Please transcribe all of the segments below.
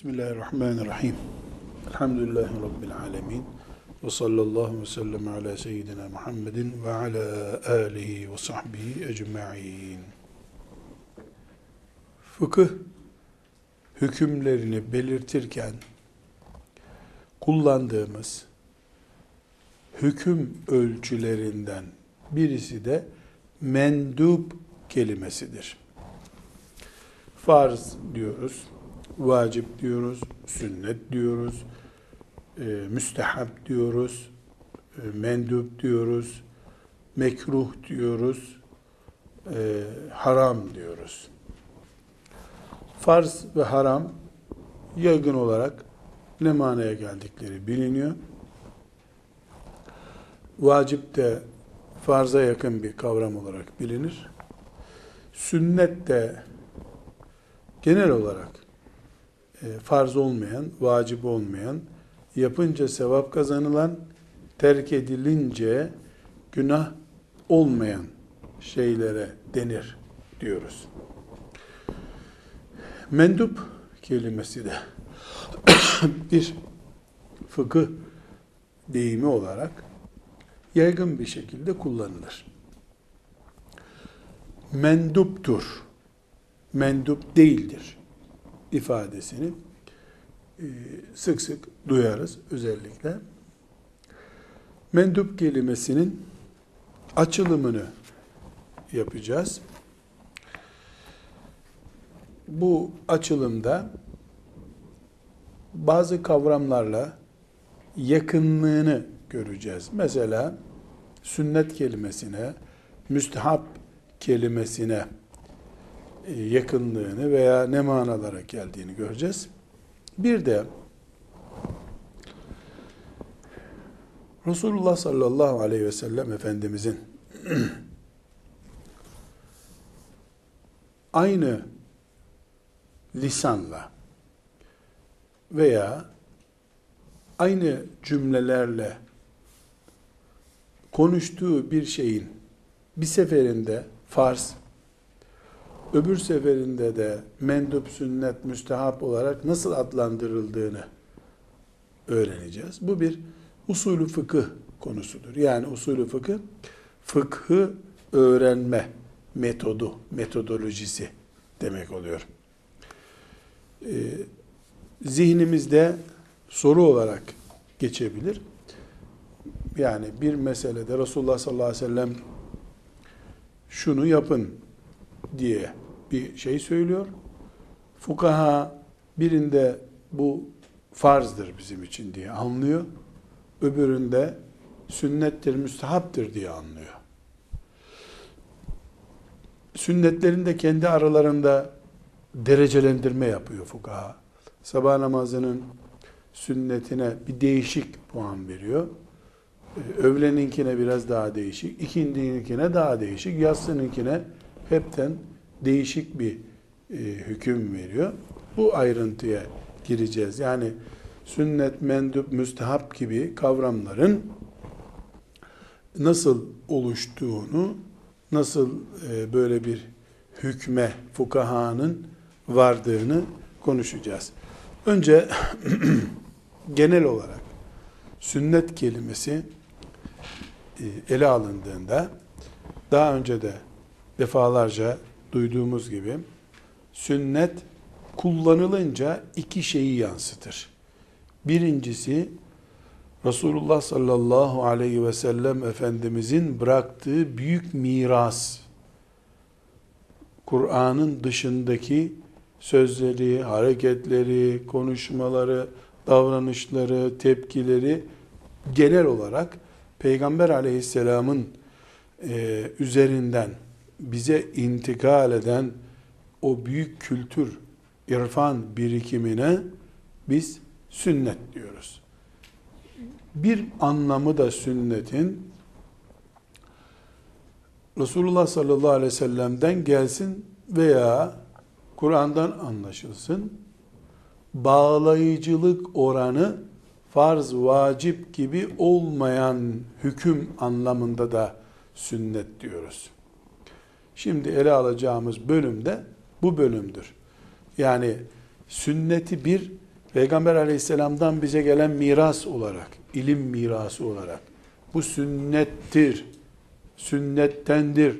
Bismillahirrahmanirrahim. Elhamdülillahi Rabbil alemin. Ve sallallahu ve sellem ala seyyidina Muhammedin ve ala alihi ve sahbihi ecma'in. Fıkıh hükümlerini belirtirken kullandığımız hüküm ölçülerinden birisi de mendup kelimesidir. Farz diyoruz, vacip diyoruz, sünnet diyoruz, e, müstehap diyoruz, e, mendup diyoruz, mekruh diyoruz, e, haram diyoruz. Farz ve haram yaygın olarak ne manaya geldikleri biliniyor. Vacip de farza yakın bir kavram olarak bilinir. Sünnet de genel olarak farz olmayan, vacip olmayan, yapınca sevap kazanılan, terk edilince günah olmayan şeylere denir diyoruz. Mendup kelimesi de bir fıkıh deyimi olarak yaygın bir şekilde kullanılır. Menduptur, mendup değildir ifadesini e, sık sık duyarız özellikle. Mendup kelimesinin açılımını yapacağız. Bu açılımda bazı kavramlarla yakınlığını göreceğiz. Mesela sünnet kelimesine, müstehap kelimesine yakınlığını veya ne manalara geldiğini göreceğiz. Bir de Resulullah sallallahu aleyhi ve sellem Efendimizin aynı lisanla veya aynı cümlelerle konuştuğu bir şeyin bir seferinde farz, öbür seferinde de mendup, sünnet, müstehap olarak nasıl adlandırıldığını öğreneceğiz. Bu bir usulü fıkıh konusudur. Yani usulü fıkıh, fıkhı öğrenme metodu, metodolojisi demek oluyor. Ee, zihnimizde soru olarak geçebilir. Yani bir meselede Resulullah sallallahu aleyhi ve sellem şunu yapın diye bir şey söylüyor. Fukaha birinde bu farzdır bizim için diye anlıyor. Öbüründe sünnettir, müstehaptır diye anlıyor. Sünnetlerin de kendi aralarında derecelendirme yapıyor fukaha. Sabah namazının sünnetine bir değişik puan veriyor. Öğleninkine biraz daha değişik, ikindininkine daha değişik, yatsınınkine hepten değişik bir e, hüküm veriyor. Bu ayrıntıya gireceğiz. Yani sünnet, mendup, müstehap gibi kavramların nasıl oluştuğunu, nasıl e, böyle bir hükme fukahanın vardığını konuşacağız. Önce genel olarak sünnet kelimesi e, ele alındığında daha önce de defalarca duyduğumuz gibi sünnet kullanılınca iki şeyi yansıtır. Birincisi Resulullah sallallahu aleyhi ve sellem Efendimizin bıraktığı büyük miras. Kur'an'ın dışındaki sözleri, hareketleri, konuşmaları, davranışları, tepkileri genel olarak Peygamber aleyhisselamın e, üzerinden bize intikal eden o büyük kültür, irfan birikimine biz sünnet diyoruz. Bir anlamı da sünnetin Resulullah sallallahu aleyhi ve sellem'den gelsin veya Kur'an'dan anlaşılsın. Bağlayıcılık oranı farz, vacip gibi olmayan hüküm anlamında da sünnet diyoruz. Şimdi ele alacağımız bölüm de bu bölümdür. Yani sünneti bir Peygamber aleyhisselamdan bize gelen miras olarak, ilim mirası olarak, bu sünnettir, sünnettendir,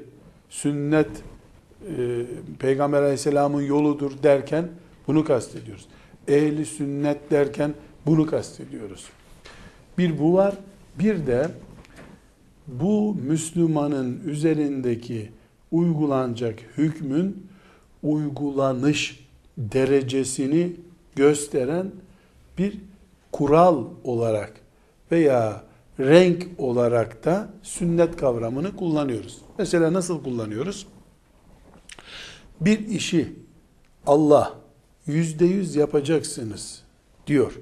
sünnet e, Peygamber aleyhisselamın yoludur derken bunu kastediyoruz. Ehli sünnet derken bunu kastediyoruz. Bir bu var, bir de bu Müslümanın üzerindeki uygulanacak hükmün uygulanış derecesini gösteren bir kural olarak veya renk olarak da sünnet kavramını kullanıyoruz. Mesela nasıl kullanıyoruz? Bir işi Allah yüzde yüz yapacaksınız diyor.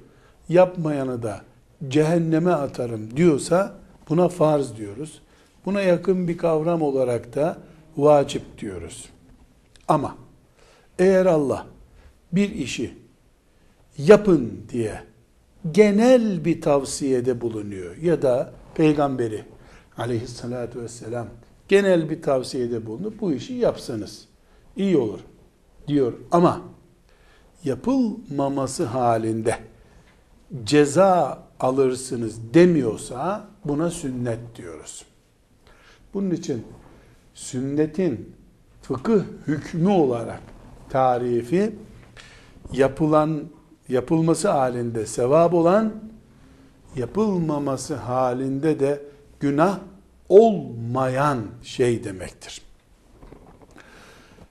Yapmayanı da cehenneme atarım diyorsa buna farz diyoruz. Buna yakın bir kavram olarak da vacip diyoruz. Ama eğer Allah bir işi yapın diye genel bir tavsiyede bulunuyor ya da peygamberi aleyhissalatü vesselam genel bir tavsiyede bulunup bu işi yapsanız iyi olur diyor ama yapılmaması halinde ceza alırsınız demiyorsa buna sünnet diyoruz. Bunun için sünnetin fıkıh hükmü olarak tarifi yapılan yapılması halinde sevap olan yapılmaması halinde de günah olmayan şey demektir.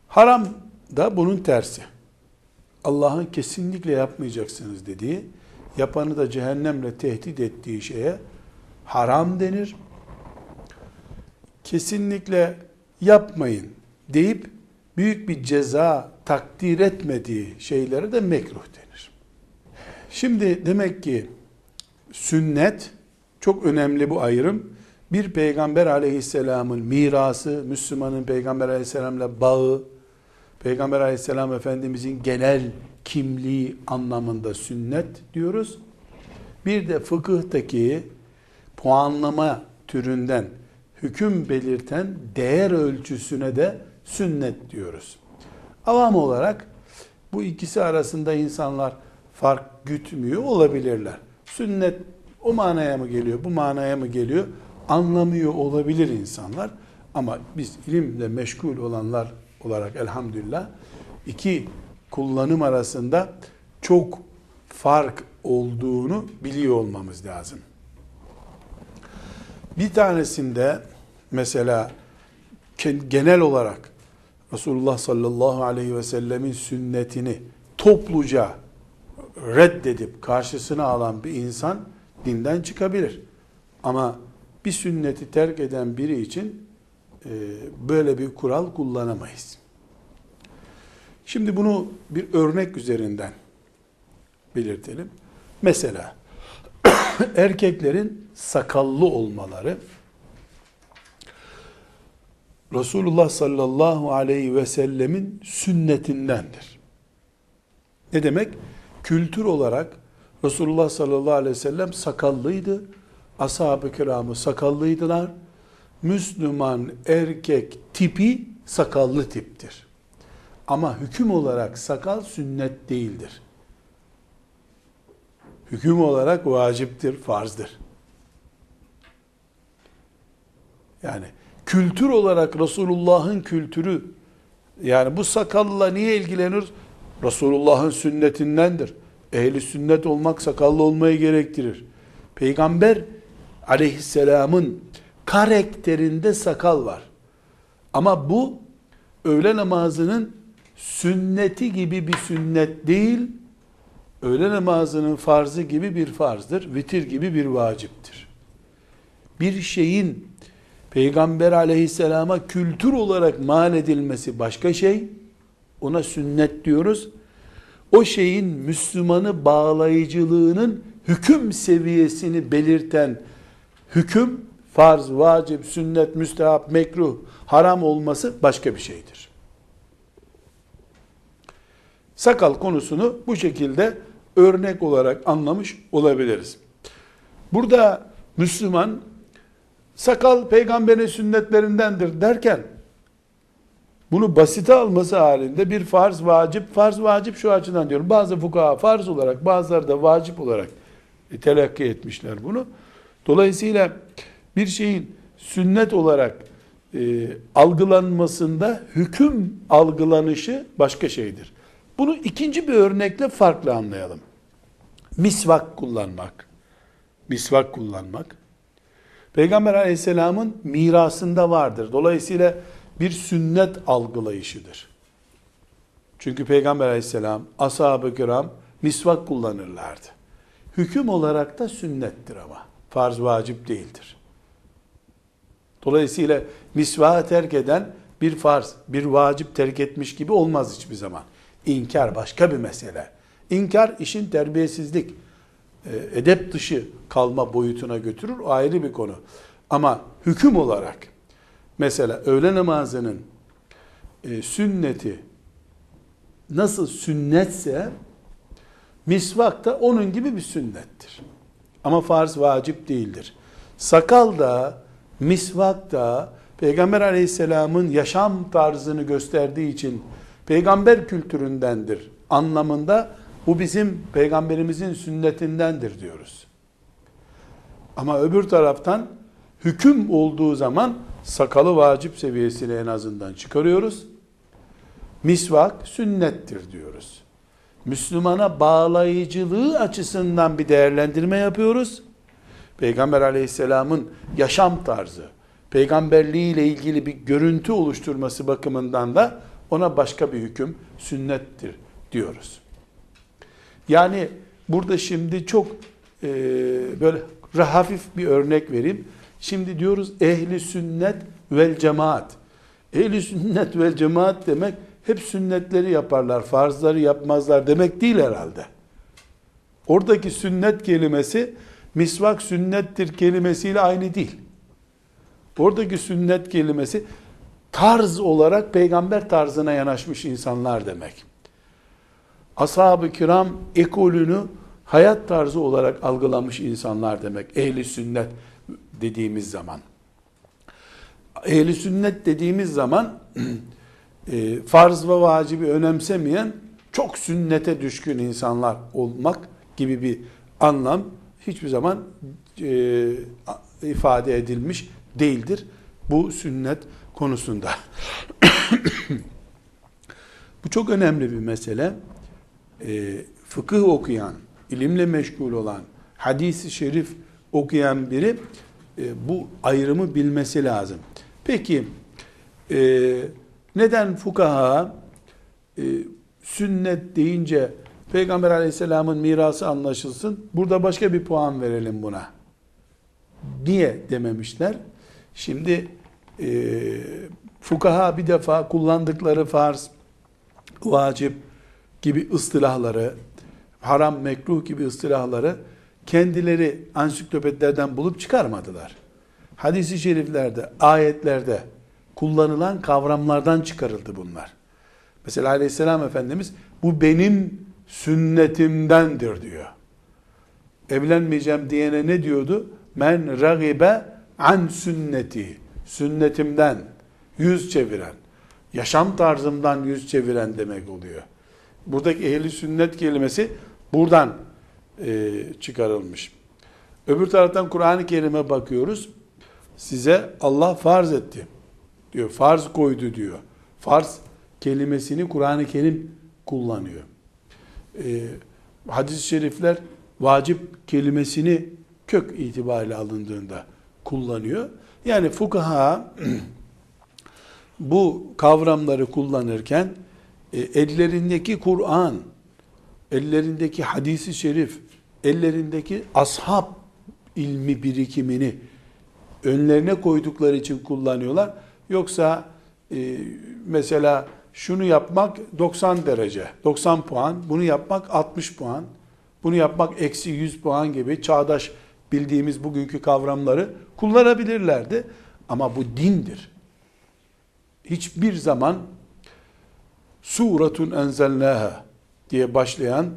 Haram da bunun tersi. Allah'ın kesinlikle yapmayacaksınız dediği, yapanı da cehennemle tehdit ettiği şeye haram denir. Kesinlikle yapmayın deyip büyük bir ceza takdir etmediği şeylere de mekruh denir. Şimdi demek ki sünnet çok önemli bu ayrım. Bir peygamber aleyhisselamın mirası, Müslümanın peygamber aleyhisselamla bağı, peygamber aleyhisselam efendimizin genel kimliği anlamında sünnet diyoruz. Bir de fıkıhtaki puanlama türünden hüküm belirten değer ölçüsüne de sünnet diyoruz. Avam olarak bu ikisi arasında insanlar fark gütmüyor olabilirler. Sünnet o manaya mı geliyor, bu manaya mı geliyor anlamıyor olabilir insanlar. Ama biz ilimle meşgul olanlar olarak elhamdülillah iki kullanım arasında çok fark olduğunu biliyor olmamız lazım. Bir tanesinde mesela genel olarak Resulullah sallallahu aleyhi ve sellemin sünnetini topluca reddedip karşısına alan bir insan dinden çıkabilir. Ama bir sünneti terk eden biri için e, böyle bir kural kullanamayız. Şimdi bunu bir örnek üzerinden belirtelim. Mesela erkeklerin sakallı olmaları Resulullah sallallahu aleyhi ve sellemin sünnetindendir. Ne demek? Kültür olarak Resulullah sallallahu aleyhi ve sellem sakallıydı. Ashab-ı kiramı sakallıydılar. Müslüman erkek tipi sakallı tiptir. Ama hüküm olarak sakal sünnet değildir. Hüküm olarak vaciptir, farzdır. Yani kültür olarak Resulullah'ın kültürü yani bu sakalla niye ilgilenir? Resulullah'ın sünnetindendir. Ehli sünnet olmak sakallı olmayı gerektirir. Peygamber aleyhisselamın karakterinde sakal var. Ama bu öğle namazının sünneti gibi bir sünnet değil, öğle namazının farzı gibi bir farzdır, vitir gibi bir vaciptir. Bir şeyin Peygamber aleyhisselama kültür olarak mal edilmesi başka şey, ona sünnet diyoruz. O şeyin Müslümanı bağlayıcılığının hüküm seviyesini belirten hüküm, farz, vacip, sünnet, müstehap, mekruh, haram olması başka bir şeydir. Sakal konusunu bu şekilde örnek olarak anlamış olabiliriz. Burada Müslüman sakal peygamberin sünnetlerindendir derken bunu basite alması halinde bir farz vacip, farz vacip şu açıdan diyorum. Bazı fukaha farz olarak, bazıları da vacip olarak e, telakki etmişler bunu. Dolayısıyla bir şeyin sünnet olarak e, algılanmasında hüküm algılanışı başka şeydir. Bunu ikinci bir örnekle farklı anlayalım. Misvak kullanmak. Misvak kullanmak. Peygamber aleyhisselamın mirasında vardır. Dolayısıyla bir sünnet algılayışıdır. Çünkü Peygamber aleyhisselam, ashab-ı kiram misvak kullanırlardı. Hüküm olarak da sünnettir ama. Farz vacip değildir. Dolayısıyla misvağı terk eden bir farz, bir vacip terk etmiş gibi olmaz hiçbir zaman. İnkar başka bir mesele. İnkar işin terbiyesizlik, edep dışı kalma boyutuna götürür. Ayrı bir konu. Ama hüküm olarak mesela öğle namazının e, sünneti nasıl sünnetse misvak da onun gibi bir sünnettir. Ama farz vacip değildir. Sakal da misvak da Peygamber aleyhisselamın yaşam tarzını gösterdiği için peygamber kültüründendir anlamında bu bizim peygamberimizin sünnetindendir diyoruz. Ama öbür taraftan hüküm olduğu zaman sakalı vacip seviyesine en azından çıkarıyoruz. Misvak sünnettir diyoruz. Müslümana bağlayıcılığı açısından bir değerlendirme yapıyoruz. Peygamber aleyhisselamın yaşam tarzı, peygamberliği ile ilgili bir görüntü oluşturması bakımından da ona başka bir hüküm sünnettir diyoruz. Yani burada şimdi çok e, böyle hafif bir örnek vereyim. Şimdi diyoruz ehli sünnet vel cemaat. Ehli sünnet vel cemaat demek hep sünnetleri yaparlar, farzları yapmazlar demek değil herhalde. Oradaki sünnet kelimesi misvak sünnettir kelimesiyle aynı değil. Oradaki sünnet kelimesi tarz olarak peygamber tarzına yanaşmış insanlar demek. Ashab-ı kiram ekolünü hayat tarzı olarak algılamış insanlar demek. Ehli sünnet dediğimiz zaman. Ehli sünnet dediğimiz zaman e, farz ve vacibi önemsemeyen çok sünnete düşkün insanlar olmak gibi bir anlam hiçbir zaman e, ifade edilmiş değildir bu sünnet konusunda. bu çok önemli bir mesele. E, fıkıh okuyan, ilimle meşgul olan, hadisi şerif okuyan biri e, bu ayrımı bilmesi lazım. Peki e, neden fukaha e, sünnet deyince Peygamber aleyhisselamın mirası anlaşılsın. Burada başka bir puan verelim buna. Niye dememişler? Şimdi e, fukaha bir defa kullandıkları farz, vacip gibi ıstılahları, haram, mekruh gibi ıstılahları kendileri ansiklopedilerden bulup çıkarmadılar. Hadis-i şeriflerde, ayetlerde kullanılan kavramlardan çıkarıldı bunlar. Mesela aleyhisselam Efendimiz bu benim sünnetimdendir diyor. Evlenmeyeceğim diyene ne diyordu? Men ragibe an sünneti. Sünnetimden yüz çeviren, yaşam tarzımdan yüz çeviren demek oluyor. Buradaki ehli sünnet kelimesi buradan e, çıkarılmış. Öbür taraftan Kur'an-ı Kerim'e bakıyoruz. Size Allah farz etti diyor. Farz koydu diyor. Farz kelimesini Kur'an-ı Kerim kullanıyor. Ee, hadis-i şerifler vacip kelimesini kök itibariyle alındığında kullanıyor. Yani fukaha bu kavramları kullanırken e, ellerindeki Kur'an, ellerindeki hadisi şerif, ellerindeki ashab ilmi birikimini önlerine koydukları için kullanıyorlar. Yoksa e, mesela şunu yapmak 90 derece, 90 puan, bunu yapmak 60 puan, bunu yapmak eksi 100 puan gibi çağdaş bildiğimiz bugünkü kavramları kullanabilirlerdi. Ama bu dindir. Hiçbir zaman suratun enzelnaha diye başlayan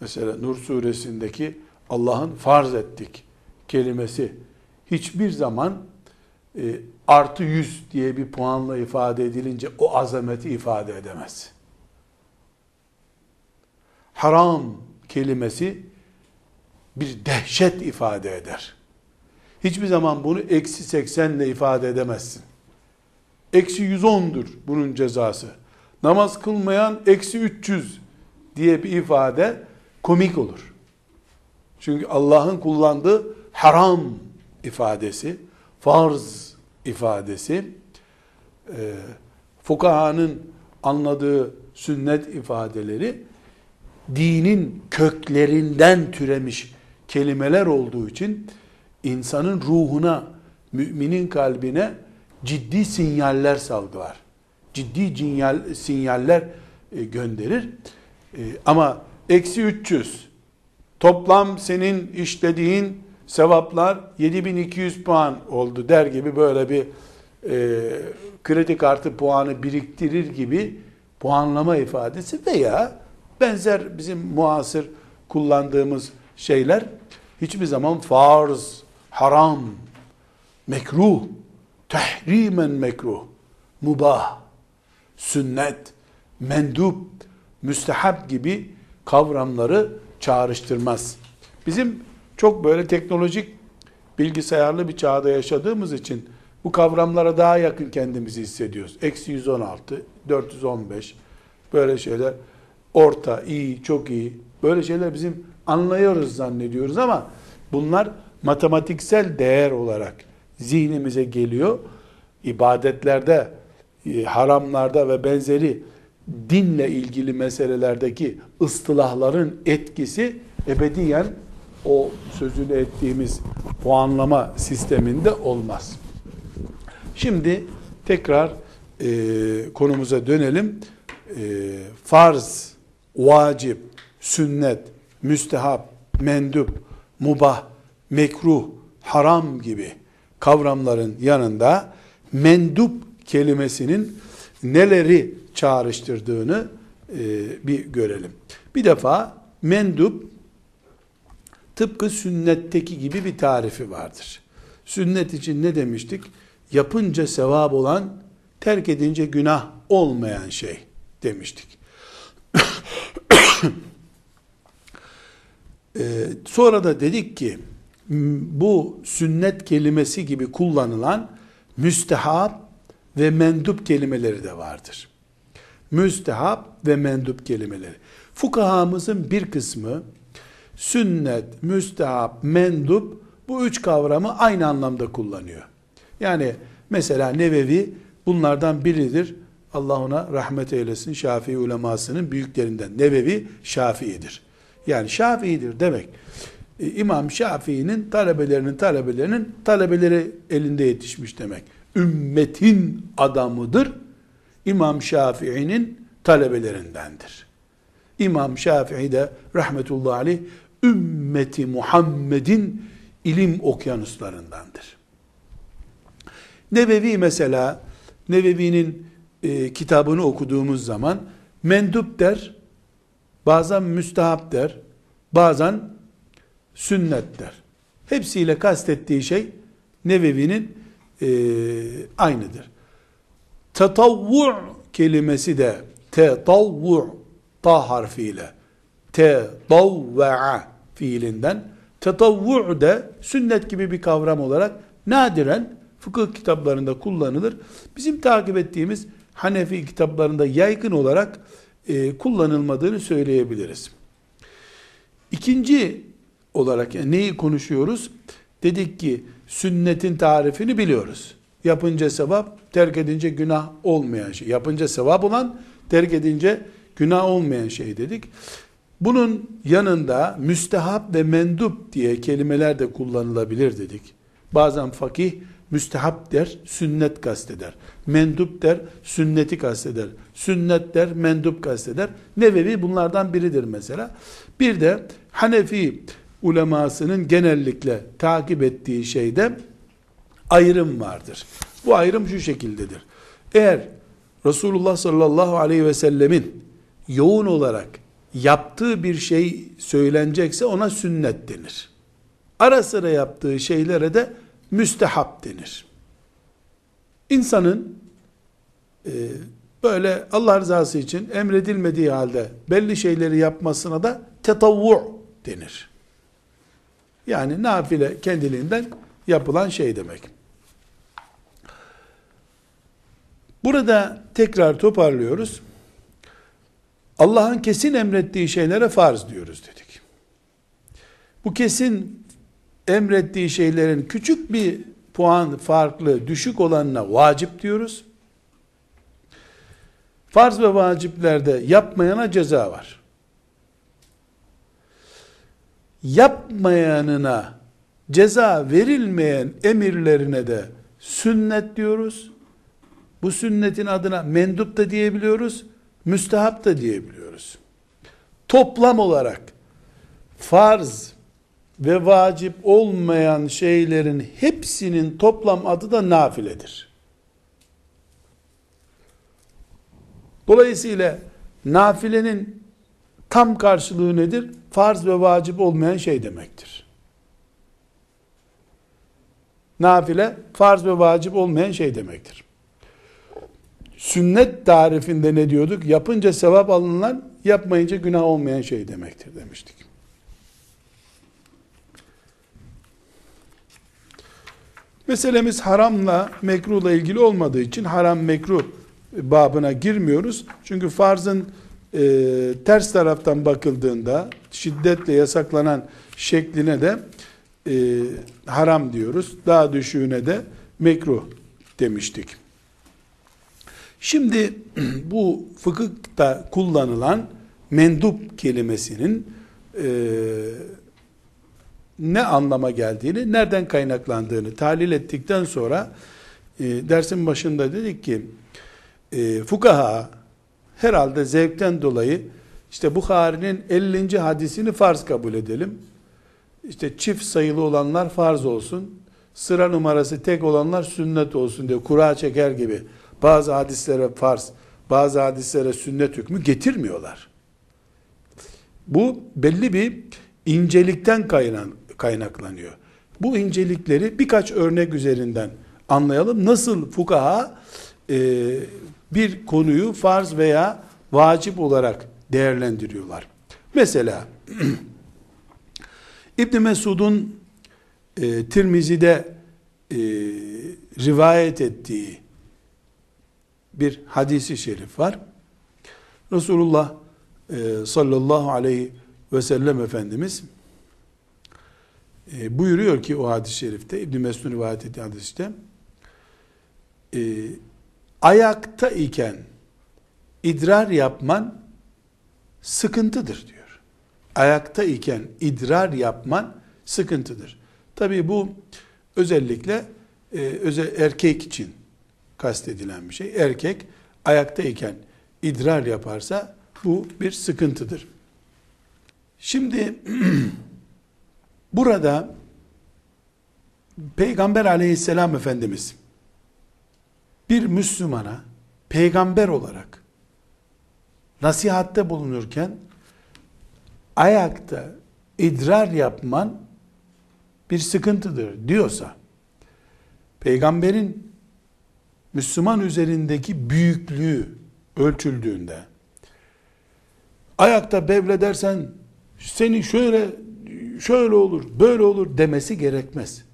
mesela Nur suresindeki Allah'ın farz ettik kelimesi hiçbir zaman e, artı 100 diye bir puanla ifade edilince o azameti ifade edemez. Haram kelimesi bir dehşet ifade eder. Hiçbir zaman bunu eksi 80 ile ifade edemezsin. Eksi 110'dur bunun cezası. Namaz kılmayan eksi 300 diye bir ifade komik olur. Çünkü Allah'ın kullandığı haram ifadesi, farz ifadesi, e, fukahanın anladığı sünnet ifadeleri dinin köklerinden türemiş kelimeler olduğu için insanın ruhuna, müminin kalbine ciddi sinyaller salgılar. Ciddi cinyal, sinyaller e, gönderir. E, ama eksi 300 toplam senin işlediğin sevaplar 7200 puan oldu der gibi böyle bir e, kredi kartı puanı biriktirir gibi puanlama ifadesi veya benzer bizim muasır kullandığımız şeyler hiçbir zaman farz, haram, mekruh, tehrimen mekruh, mubah, sünnet, mendup, müstehab gibi kavramları çağrıştırmaz. Bizim çok böyle teknolojik bilgisayarlı bir çağda yaşadığımız için bu kavramlara daha yakın kendimizi hissediyoruz. Eksi 116, 415 böyle şeyler orta, iyi, çok iyi böyle şeyler bizim anlıyoruz zannediyoruz ama bunlar matematiksel değer olarak zihnimize geliyor. İbadetlerde, haramlarda ve benzeri dinle ilgili meselelerdeki ıstılahların etkisi ebediyen o sözünü ettiğimiz puanlama sisteminde olmaz. Şimdi tekrar e, konumuza dönelim. E, farz, vacip, sünnet, müstehap, mendup, mubah, mekruh, haram gibi kavramların yanında mendup kelimesinin neleri çağrıştırdığını e, bir görelim. Bir defa mendup tıpkı sünnetteki gibi bir tarifi vardır. Sünnet için ne demiştik? Yapınca sevap olan, terk edince günah olmayan şey demiştik. ee, sonra da dedik ki bu sünnet kelimesi gibi kullanılan müstehap ve mendup kelimeleri de vardır. Müstehap ve mendup kelimeleri. Fukahamızın bir kısmı sünnet, müstehap, mendup bu üç kavramı aynı anlamda kullanıyor. Yani mesela Nevevi bunlardan biridir. Allah ona rahmet eylesin. Şafii ulemasının büyüklerinden. Nevevi Şafii'dir. Yani Şafii'dir demek. E, İmam Şafii'nin talebelerinin talebelerinin talebeleri elinde yetişmiş demek. Ümmetin adamıdır. İmam Şafii'nin talebelerindendir. İmam Şafii de rahmetullahi aleyh ümmeti Muhammed'in ilim okyanuslarındandır. Nevevi mesela, Nevevi'nin e, kitabını okuduğumuz zaman mendup der, bazen müstahap der, bazen sünnet der. Hepsiyle kastettiği şey Nevevi'nin e, aynıdır. Tetavvu kelimesi de tetavvu ta harfiyle tetavva'a fiilinden tetavvu de sünnet gibi bir kavram olarak nadiren fıkıh kitaplarında kullanılır. Bizim takip ettiğimiz Hanefi kitaplarında yaygın olarak e, kullanılmadığını söyleyebiliriz. İkinci olarak yani neyi konuşuyoruz? Dedik ki sünnetin tarifini biliyoruz. Yapınca sevap, terk edince günah olmayan şey. Yapınca sevap olan, terk edince günah olmayan şey dedik. Bunun yanında müstehap ve mendup diye kelimeler de kullanılabilir dedik. Bazen fakih müstehap der, sünnet kasteder. Mendup der, sünneti kasteder. Sünnet der, mendup kasteder. Nevevi bunlardan biridir mesela. Bir de Hanefi ulemasının genellikle takip ettiği şeyde ayrım vardır. Bu ayrım şu şekildedir. Eğer Resulullah sallallahu aleyhi ve sellemin yoğun olarak yaptığı bir şey söylenecekse ona sünnet denir. Ara sıra yaptığı şeylere de müstehap denir. insanın e, böyle Allah rızası için emredilmediği halde belli şeyleri yapmasına da tetavvu denir. Yani nafile kendiliğinden yapılan şey demek. Burada tekrar toparlıyoruz. Allah'ın kesin emrettiği şeylere farz diyoruz dedik. Bu kesin emrettiği şeylerin küçük bir puan farklı, düşük olanına vacip diyoruz. Farz ve vaciplerde yapmayana ceza var. Yapmayanına ceza verilmeyen emirlerine de sünnet diyoruz. Bu sünnetin adına mendup da diyebiliyoruz, müstehap da diyebiliyoruz. Toplam olarak farz ve vacip olmayan şeylerin hepsinin toplam adı da nafiledir. Dolayısıyla nafilenin tam karşılığı nedir? Farz ve vacip olmayan şey demektir. Nafile farz ve vacip olmayan şey demektir. Sünnet tarifinde ne diyorduk? Yapınca sevap alınan, yapmayınca günah olmayan şey demektir demiştik. Meselemiz haramla mekruhla ilgili olmadığı için haram mekruh babına girmiyoruz. Çünkü farzın e, ters taraftan bakıldığında şiddetle yasaklanan şekline de e, haram diyoruz. Daha düşüğüne de mekruh demiştik. Şimdi bu fıkıhta kullanılan mendup kelimesinin e, ne anlama geldiğini, nereden kaynaklandığını tahlil ettikten sonra e, dersin başında dedik ki e, fukaha herhalde zevkten dolayı işte Bukhari'nin 50. hadisini farz kabul edelim. İşte çift sayılı olanlar farz olsun. Sıra numarası tek olanlar sünnet olsun diye kura çeker gibi bazı hadislere farz, bazı hadislere sünnet hükmü getirmiyorlar. Bu belli bir incelikten kaynaklanıyor. Bu incelikleri birkaç örnek üzerinden anlayalım. Nasıl fukaha e, bir konuyu farz veya vacip olarak değerlendiriyorlar. Mesela İbn Mesud'un e, Tirmizi'de e, rivayet ettiği bir hadisi şerif var. Resulullah e, sallallahu aleyhi ve sellem Efendimiz e, buyuruyor ki o hadis-i şerifte İbn Mesud rivayet ettiği hadiste e, ayakta iken idrar yapman sıkıntıdır diyor. Ayakta iken idrar yapman sıkıntıdır. Tabii bu özellikle e, özel erkek için kastedilen bir şey. Erkek ayakta iken idrar yaparsa bu bir sıkıntıdır. Şimdi burada Peygamber aleyhisselam Efendimiz bir Müslümana peygamber olarak nasihatte bulunurken ayakta idrar yapman bir sıkıntıdır diyorsa peygamberin Müslüman üzerindeki büyüklüğü ölçüldüğünde ayakta bevledersen seni şöyle şöyle olur, böyle olur demesi gerekmez.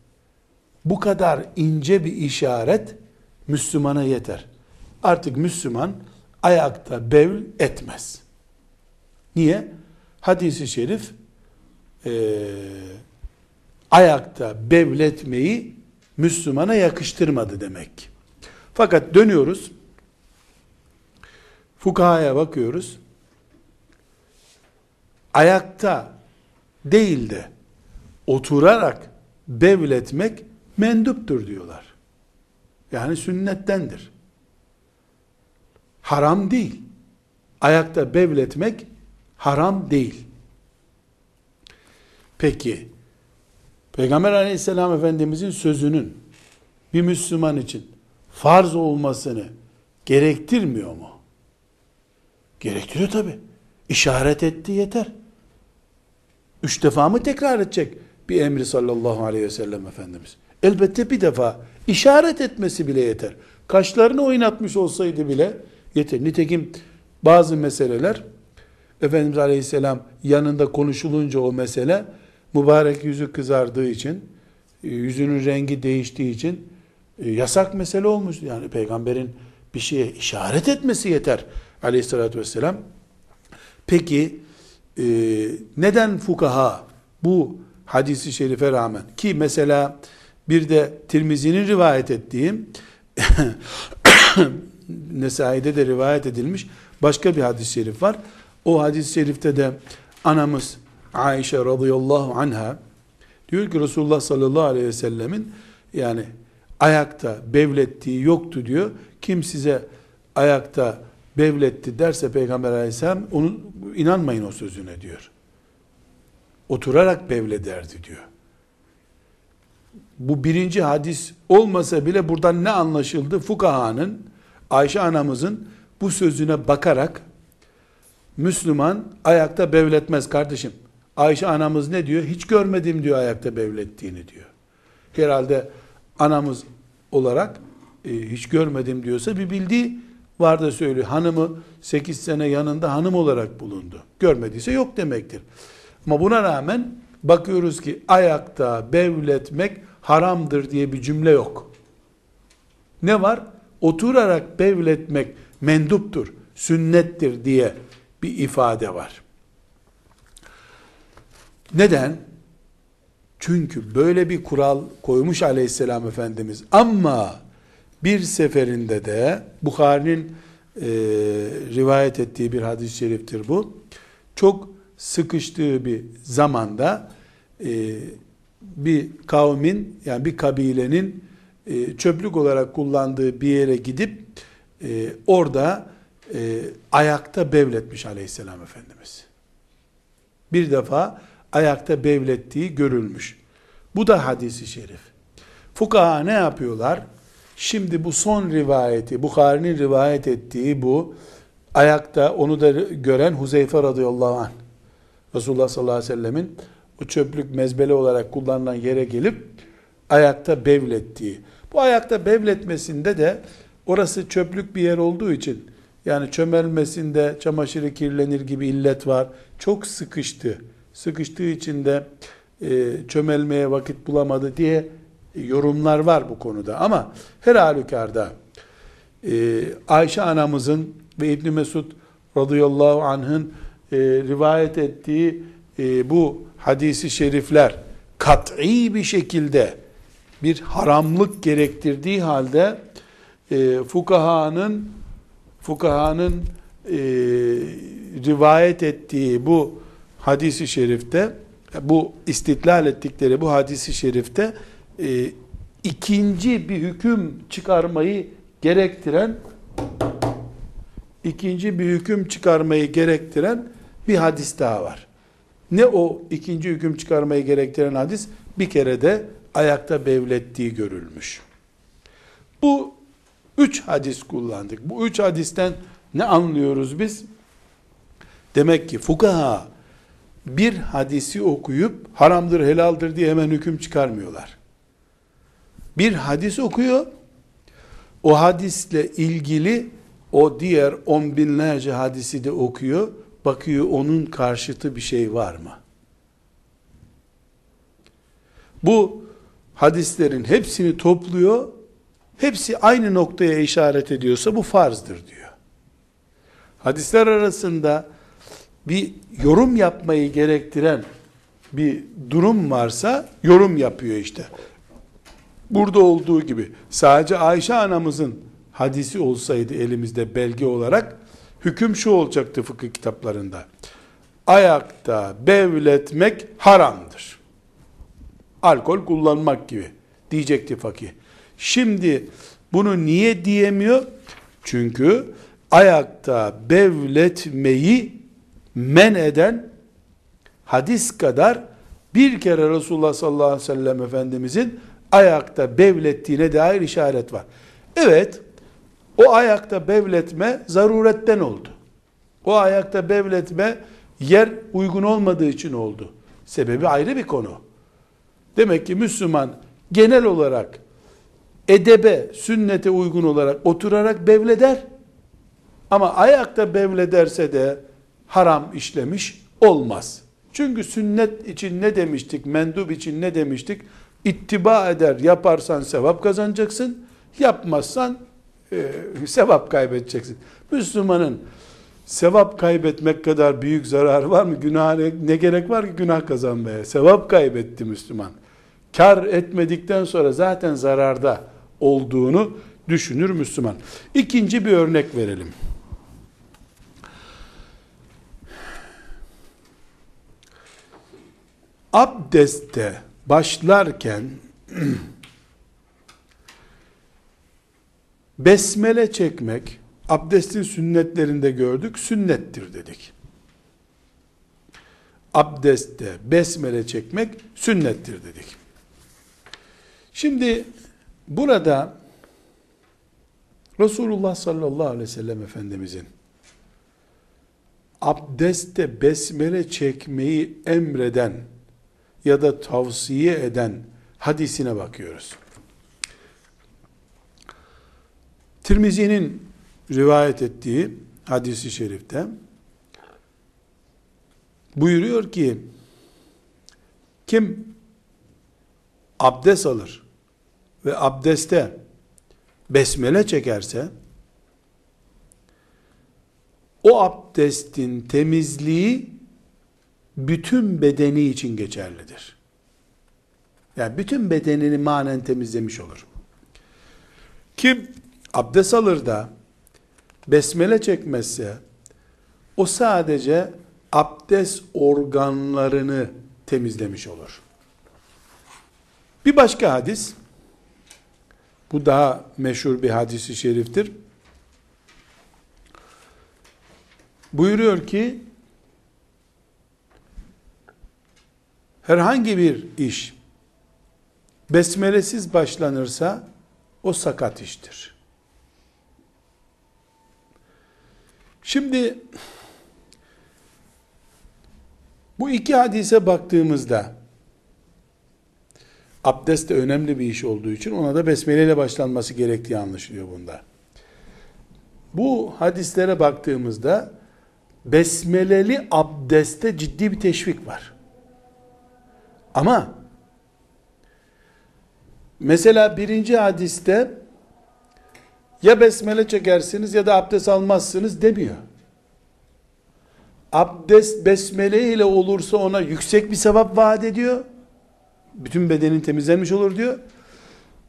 Bu kadar ince bir işaret Müslümana yeter. Artık Müslüman ayakta bevl etmez. Niye? Hadisi şerif e, ayakta bevletmeyi Müslümana yakıştırmadı demek. Fakat dönüyoruz. Fukahaya bakıyoruz. Ayakta değil de oturarak bevletmek menduptur diyorlar. Yani sünnettendir. Haram değil. Ayakta bevletmek haram değil. Peki, Peygamber aleyhisselam efendimizin sözünün bir Müslüman için farz olmasını gerektirmiyor mu? Gerektiriyor tabi. İşaret etti yeter. Üç defa mı tekrar edecek bir emri sallallahu aleyhi ve sellem Efendimiz? Elbette bir defa işaret etmesi bile yeter. Kaşlarını oynatmış olsaydı bile yeter. Nitekim bazı meseleler Efendimiz Aleyhisselam yanında konuşulunca o mesele mübarek yüzü kızardığı için e, yüzünün rengi değiştiği için e, yasak mesele olmuş. Yani peygamberin bir şeye işaret etmesi yeter aleyhissalatü vesselam. Peki e, neden fukaha bu hadisi şerife rağmen ki mesela bir de Tirmizi'nin rivayet ettiğim Nesai'de de rivayet edilmiş başka bir hadis-i şerif var. O hadis-i şerifte de anamız Ayşe radıyallahu anha diyor ki Resulullah sallallahu aleyhi ve sellemin yani ayakta bevlettiği yoktu diyor. Kim size ayakta bevletti derse Peygamber aleyhisselam onun inanmayın o sözüne diyor. Oturarak bevlederdi diyor. Bu birinci hadis olmasa bile buradan ne anlaşıldı? Fukahanın, Ayşe anamızın bu sözüne bakarak Müslüman ayakta bevletmez kardeşim. Ayşe anamız ne diyor? Hiç görmedim diyor ayakta bevlettiğini diyor. Herhalde anamız olarak e, hiç görmedim diyorsa bir bildiği var da söylüyor. Hanımı 8 sene yanında hanım olarak bulundu. Görmediyse yok demektir. Ama buna rağmen bakıyoruz ki ayakta bevletmek haramdır diye bir cümle yok. Ne var? Oturarak bevletmek menduptur, sünnettir diye bir ifade var. Neden? Çünkü böyle bir kural koymuş aleyhisselam Efendimiz. Ama bir seferinde de Bukhari'nin e, rivayet ettiği bir hadis-i şeriftir bu. Çok sıkıştığı bir zamanda e, bir kavmin yani bir kabilenin e, çöplük olarak kullandığı bir yere gidip e, orada e, ayakta bevletmiş aleyhisselam Efendimiz. Bir defa ayakta bevlettiği görülmüş. Bu da hadisi şerif. Fukaha ne yapıyorlar? Şimdi bu son rivayeti, Bukhari'nin rivayet ettiği bu, ayakta onu da gören Huzeyfe radıyallahu anh, Resulullah sallallahu aleyhi ve sellemin o çöplük mezbele olarak kullanılan yere gelip ayakta bevlettiği. Bu ayakta bevletmesinde de orası çöplük bir yer olduğu için yani çömelmesinde çamaşırı kirlenir gibi illet var. Çok sıkıştı. Sıkıştığı için de e, çömelmeye vakit bulamadı diye yorumlar var bu konuda. Ama her halükarda e, Ayşe anamızın ve İbn Mesud radıyallahu anh'ın e, rivayet ettiği e, bu hadisi şerifler kat'i bir şekilde bir haramlık gerektirdiği halde e, fukahanın fukahanın e, rivayet ettiği bu hadisi şerifte bu istitlal ettikleri bu hadisi şerifte e, ikinci bir hüküm çıkarmayı gerektiren ikinci bir hüküm çıkarmayı gerektiren bir hadis daha var. Ne o ikinci hüküm çıkarmayı gerektiren hadis? Bir kere de ayakta bevlettiği görülmüş. Bu üç hadis kullandık. Bu üç hadisten ne anlıyoruz biz? Demek ki fukaha bir hadisi okuyup haramdır helaldir diye hemen hüküm çıkarmıyorlar. Bir hadis okuyor, o hadisle ilgili o diğer on binlerce hadisi de okuyor, bakıyor onun karşıtı bir şey var mı? Bu hadislerin hepsini topluyor, hepsi aynı noktaya işaret ediyorsa bu farzdır diyor. Hadisler arasında bir yorum yapmayı gerektiren bir durum varsa yorum yapıyor işte. Burada olduğu gibi sadece Ayşe anamızın hadisi olsaydı elimizde belge olarak hüküm şu olacaktı fıkıh kitaplarında. Ayakta bevletmek haramdır. Alkol kullanmak gibi diyecekti fakih. Şimdi bunu niye diyemiyor? Çünkü ayakta bevletmeyi men eden hadis kadar bir kere Resulullah sallallahu aleyhi ve sellem Efendimizin ayakta bevlettiğine dair işaret var. Evet, o ayakta bevletme zaruretten oldu. O ayakta bevletme yer uygun olmadığı için oldu. Sebebi ayrı bir konu. Demek ki Müslüman genel olarak edebe, sünnete uygun olarak oturarak bevleder. Ama ayakta bevlederse de haram işlemiş olmaz. Çünkü sünnet için ne demiştik, mendub için ne demiştik? İttiba eder, yaparsan sevap kazanacaksın, yapmazsan e, sevap kaybedeceksin. Müslümanın sevap kaybetmek kadar büyük zarar var mı? Günah ne gerek var ki günah kazanmaya? Sevap kaybetti Müslüman. Kar etmedikten sonra zaten zararda olduğunu düşünür Müslüman. İkinci bir örnek verelim. Abdeste başlarken besmele çekmek abdestin sünnetlerinde gördük, sünnettir dedik. Abdestte besmele çekmek sünnettir dedik. Şimdi burada Resulullah sallallahu aleyhi ve sellem Efendimizin abdestte besmele çekmeyi emreden ya da tavsiye eden hadisine bakıyoruz. Tirmizi'nin rivayet ettiği hadisi şerifte buyuruyor ki kim abdest alır ve abdeste besmele çekerse o abdestin temizliği bütün bedeni için geçerlidir. Yani bütün bedenini manen temizlemiş olur. Kim abdest alır da besmele çekmezse o sadece abdest organlarını temizlemiş olur. Bir başka hadis bu daha meşhur bir hadisi şeriftir. Buyuruyor ki herhangi bir iş besmelesiz başlanırsa o sakat iştir. Şimdi bu iki hadise baktığımızda abdest de önemli bir iş olduğu için ona da besmele ile başlanması gerektiği anlaşılıyor bunda. Bu hadislere baktığımızda besmeleli abdeste ciddi bir teşvik var. Ama mesela birinci hadiste ya besmele çekersiniz ya da abdest almazsınız demiyor. Abdest besmele ile olursa ona yüksek bir sevap vaat ediyor. Bütün bedenin temizlenmiş olur diyor.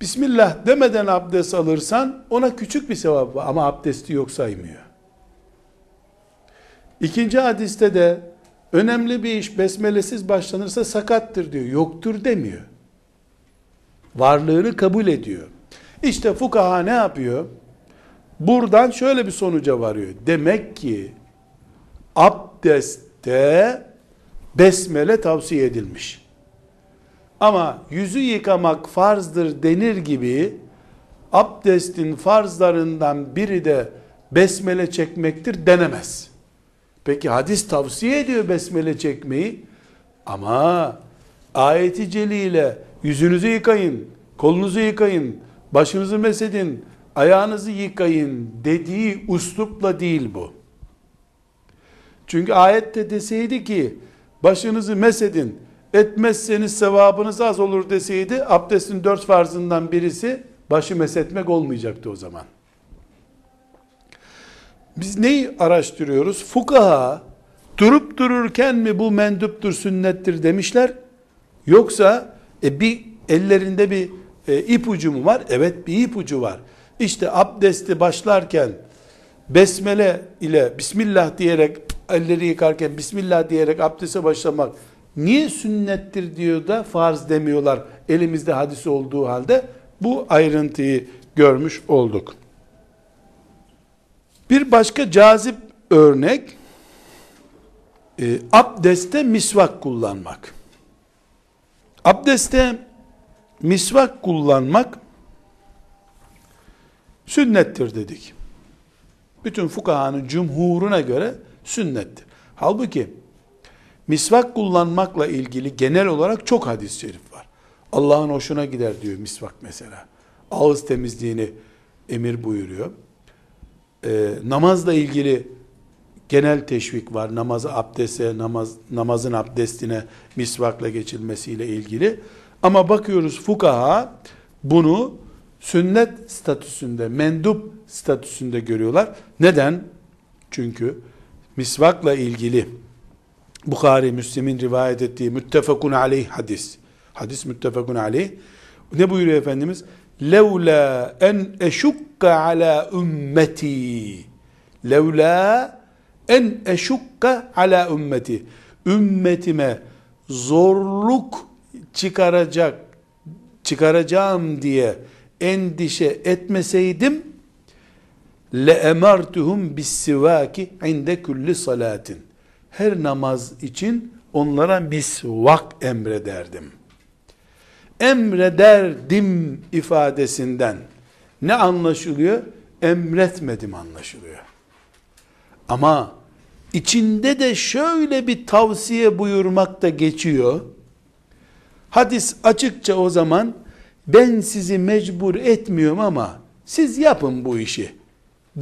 Bismillah demeden abdest alırsan ona küçük bir sevap var ama abdesti yok saymıyor. İkinci hadiste de önemli bir iş besmelesiz başlanırsa sakattır diyor. Yoktur demiyor. Varlığını kabul ediyor. İşte fukaha ne yapıyor? Buradan şöyle bir sonuca varıyor. Demek ki abdestte besmele tavsiye edilmiş. Ama yüzü yıkamak farzdır denir gibi abdestin farzlarından biri de besmele çekmektir denemez. Peki hadis tavsiye ediyor besmele çekmeyi ama ayeti celile yüzünüzü yıkayın, kolunuzu yıkayın, başınızı mesedin, ayağınızı yıkayın dediği uslupla değil bu. Çünkü ayette deseydi ki başınızı mesedin, etmezseniz sevabınız az olur deseydi abdestin dört farzından birisi başı mesetmek olmayacaktı o zaman. Biz neyi araştırıyoruz? Fukaha durup dururken mi bu menduptur, sünnettir demişler? Yoksa e, bir ellerinde bir e, ipucu mu var? Evet bir ipucu var. İşte abdesti başlarken besmele ile Bismillah diyerek elleri yıkarken Bismillah diyerek abdeste başlamak niye sünnettir diyor da farz demiyorlar elimizde hadis olduğu halde bu ayrıntıyı görmüş olduk. Bir başka cazip örnek e, abdeste misvak kullanmak. Abdeste misvak kullanmak sünnettir dedik. Bütün fukahanın cumhuruna göre sünnettir. Halbuki misvak kullanmakla ilgili genel olarak çok hadis-i şerif var. Allah'ın hoşuna gider diyor misvak mesela. Ağız temizliğini emir buyuruyor. Ee, namazla ilgili genel teşvik var. Namazı abdeste, namaz, namazın abdestine misvakla geçilmesiyle ilgili. Ama bakıyoruz fukaha bunu sünnet statüsünde, mendup statüsünde görüyorlar. Neden? Çünkü misvakla ilgili Bukhari, Müslim'in rivayet ettiği müttefakun aleyh hadis. Hadis müttefakun aleyh. Ne buyuruyor Efendimiz? Levla en eşukka ala ümmeti. Levla en eşukka ala ümmeti. Ümmetime zorluk çıkaracak çıkaracağım diye endişe etmeseydim le emartuhum bis sivaki inde kulli salatin. Her namaz için onlara misvak emrederdim. Emrederdim ifadesinden ne anlaşılıyor? Emretmedim anlaşılıyor. Ama içinde de şöyle bir tavsiye buyurmak da geçiyor. Hadis açıkça o zaman ben sizi mecbur etmiyorum ama siz yapın bu işi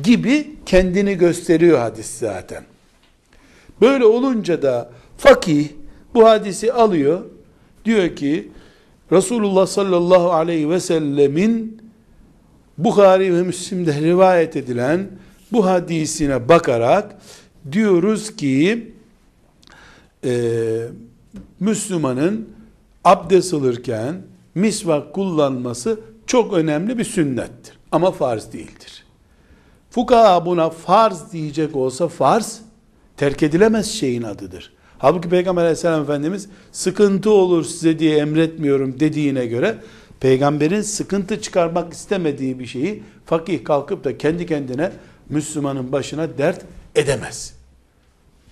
gibi kendini gösteriyor hadis zaten. Böyle olunca da fakih bu hadisi alıyor. Diyor ki Resulullah sallallahu aleyhi ve sellemin Bukhari ve Müslim'de rivayet edilen bu hadisine bakarak diyoruz ki e, Müslümanın abdest alırken misvak kullanması çok önemli bir sünnettir. Ama farz değildir. Fukaha buna farz diyecek olsa farz terk edilemez şeyin adıdır. Halbuki Peygamber aleyhisselam Efendimiz sıkıntı olur size diye emretmiyorum dediğine göre peygamberin sıkıntı çıkarmak istemediği bir şeyi fakih kalkıp da kendi kendine Müslümanın başına dert edemez.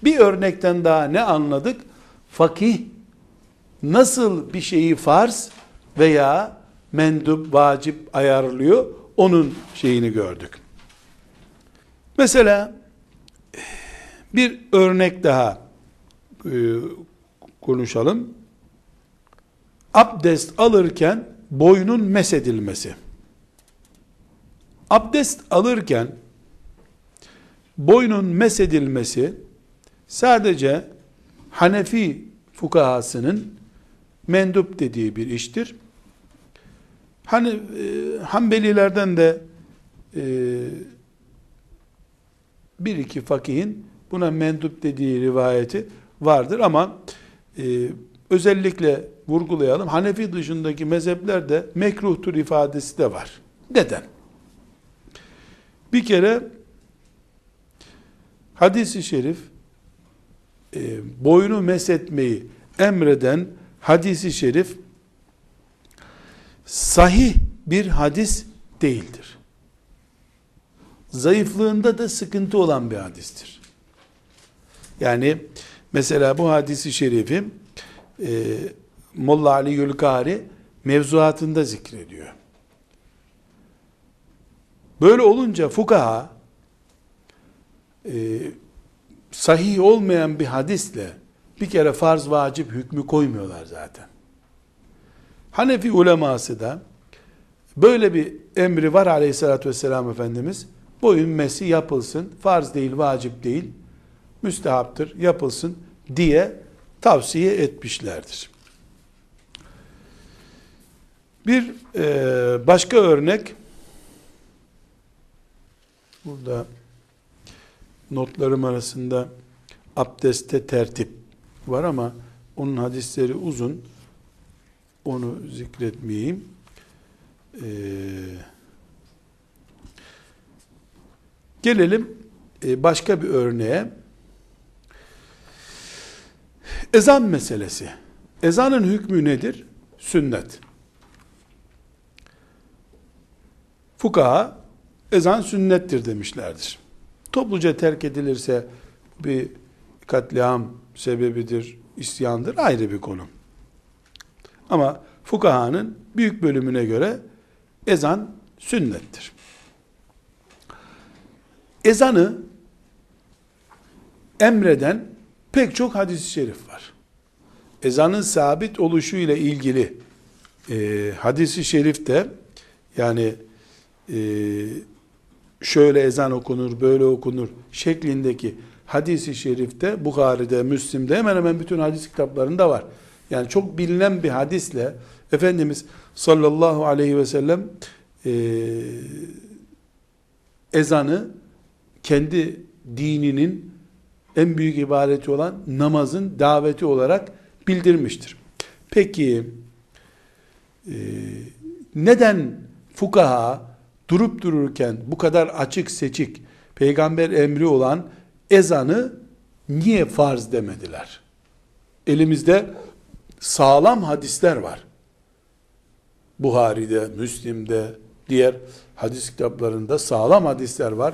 Bir örnekten daha ne anladık? Fakih nasıl bir şeyi farz veya mendup, vacip ayarlıyor onun şeyini gördük. Mesela bir örnek daha e, konuşalım. Abdest alırken boynun mesedilmesi. Abdest alırken boynun mesedilmesi sadece Hanefi fukahasının mendup dediği bir iştir. Hani e, Hanbelilerden de e, bir iki fakihin buna mendup dediği rivayeti vardır ama e, özellikle vurgulayalım. Hanefi dışındaki mezheplerde mekruhtur ifadesi de var. Neden? Bir kere hadisi şerif e, boynu mesetmeyi emreden hadisi şerif sahih bir hadis değildir. Zayıflığında da sıkıntı olan bir hadistir. Yani mesela bu hadisi şerifi e, Molla Ali Yülkari mevzuatında zikrediyor. Böyle olunca fukaha e, sahih olmayan bir hadisle bir kere farz vacip hükmü koymuyorlar zaten. Hanefi uleması da böyle bir emri var aleyhissalatü vesselam Efendimiz. Boyun mesi yapılsın. Farz değil, vacip değil. Müstehaptır, yapılsın diye tavsiye etmişlerdir. Bir e, başka örnek burada notlarım arasında abdeste tertip var ama onun hadisleri uzun. Onu zikretmeyeyim. Ee, gelelim e, başka bir örneğe. Ezan meselesi. Ezanın hükmü nedir? Sünnet. Fukaha ezan sünnettir demişlerdir. Topluca terk edilirse bir katliam sebebidir, isyandır ayrı bir konu. Ama fukahanın büyük bölümüne göre ezan sünnettir. Ezanı emreden pek çok hadis-i şerif var. Ezanın sabit oluşu ile ilgili e, hadisi şerifte yani e, şöyle ezan okunur, böyle okunur şeklindeki hadisi şerifte Bukhari'de, Müslim'de hemen hemen bütün hadis kitaplarında var. Yani çok bilinen bir hadisle Efendimiz sallallahu aleyhi ve sellem e, ezanı kendi dininin en büyük ibadeti olan namazın daveti olarak bildirmiştir. Peki e, neden fukaha durup dururken bu kadar açık seçik peygamber emri olan ezanı niye farz demediler? Elimizde sağlam hadisler var. Buhari'de, Müslim'de, diğer hadis kitaplarında sağlam hadisler var.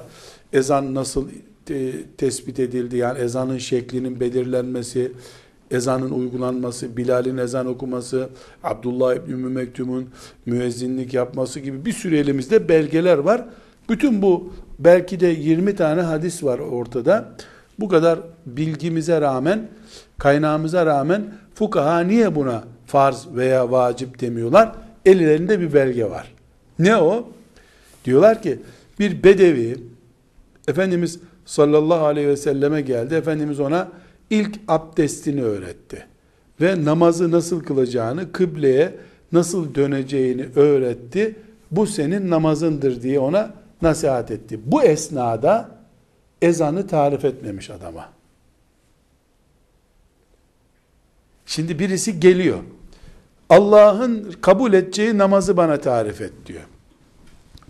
Ezan nasıl e, tespit edildi? Yani ezanın şeklinin belirlenmesi, ezanın uygulanması, Bilal'in ezan okuması, Abdullah İbni Mektum'un müezzinlik yapması gibi bir sürü elimizde belgeler var. Bütün bu belki de 20 tane hadis var ortada. Bu kadar bilgimize rağmen, kaynağımıza rağmen fukaha niye buna farz veya vacip demiyorlar? Ellerinde bir belge var. Ne o? Diyorlar ki bir bedevi Efendimiz sallallahu aleyhi ve selleme geldi. Efendimiz ona ilk abdestini öğretti. Ve namazı nasıl kılacağını, kıbleye nasıl döneceğini öğretti. Bu senin namazındır diye ona nasihat etti. Bu esnada ezanı tarif etmemiş adama. Şimdi birisi geliyor. Allah'ın kabul edeceği namazı bana tarif et diyor.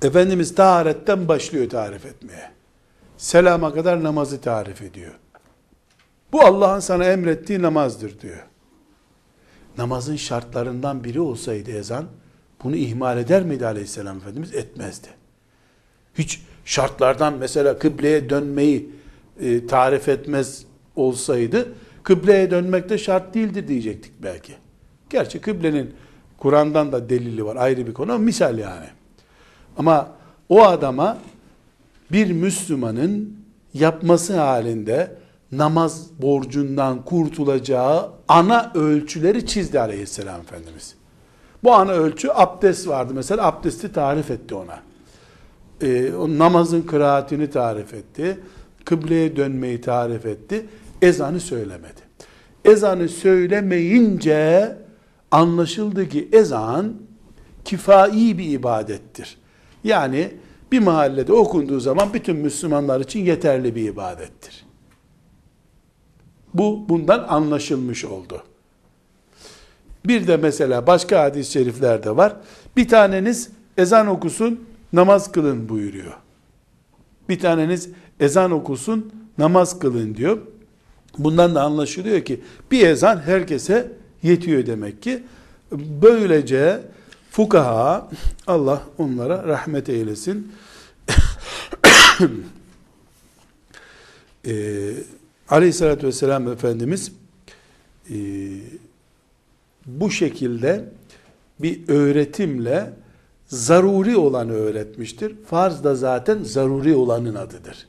Efendimiz taharetten başlıyor tarif etmeye. Selama kadar namazı tarif ediyor. Bu Allah'ın sana emrettiği namazdır diyor. Namazın şartlarından biri olsaydı ezan, bunu ihmal eder miydi aleyhisselam Efendimiz? Etmezdi. Hiç şartlardan mesela kıbleye dönmeyi e, tarif etmez olsaydı, kıbleye dönmek de şart değildir diyecektik belki. Gerçi kıblenin Kur'an'dan da delili var ayrı bir konu ama misal yani. Ama o adama bir Müslümanın yapması halinde namaz borcundan kurtulacağı ana ölçüleri çizdi aleyhisselam Efendimiz. Bu ana ölçü abdest vardı. Mesela abdesti tarif etti ona. Ee, o namazın kıraatini tarif etti. Kıbleye dönmeyi tarif etti. Ezanı söylemedi. Ezanı söylemeyince anlaşıldı ki ezan kifai bir ibadettir. Yani bir mahallede okunduğu zaman bütün Müslümanlar için yeterli bir ibadettir. Bu bundan anlaşılmış oldu. Bir de mesela başka hadis-i şeriflerde var. Bir taneniz ezan okusun, namaz kılın buyuruyor. Bir taneniz ezan okusun, namaz kılın diyor. Bundan da anlaşılıyor ki bir ezan herkese yetiyor demek ki. Böylece fukaha Allah onlara rahmet eylesin. ee, Aleyhissalatü vesselam Efendimiz e, bu şekilde bir öğretimle zaruri olanı öğretmiştir. Farz da zaten zaruri olanın adıdır.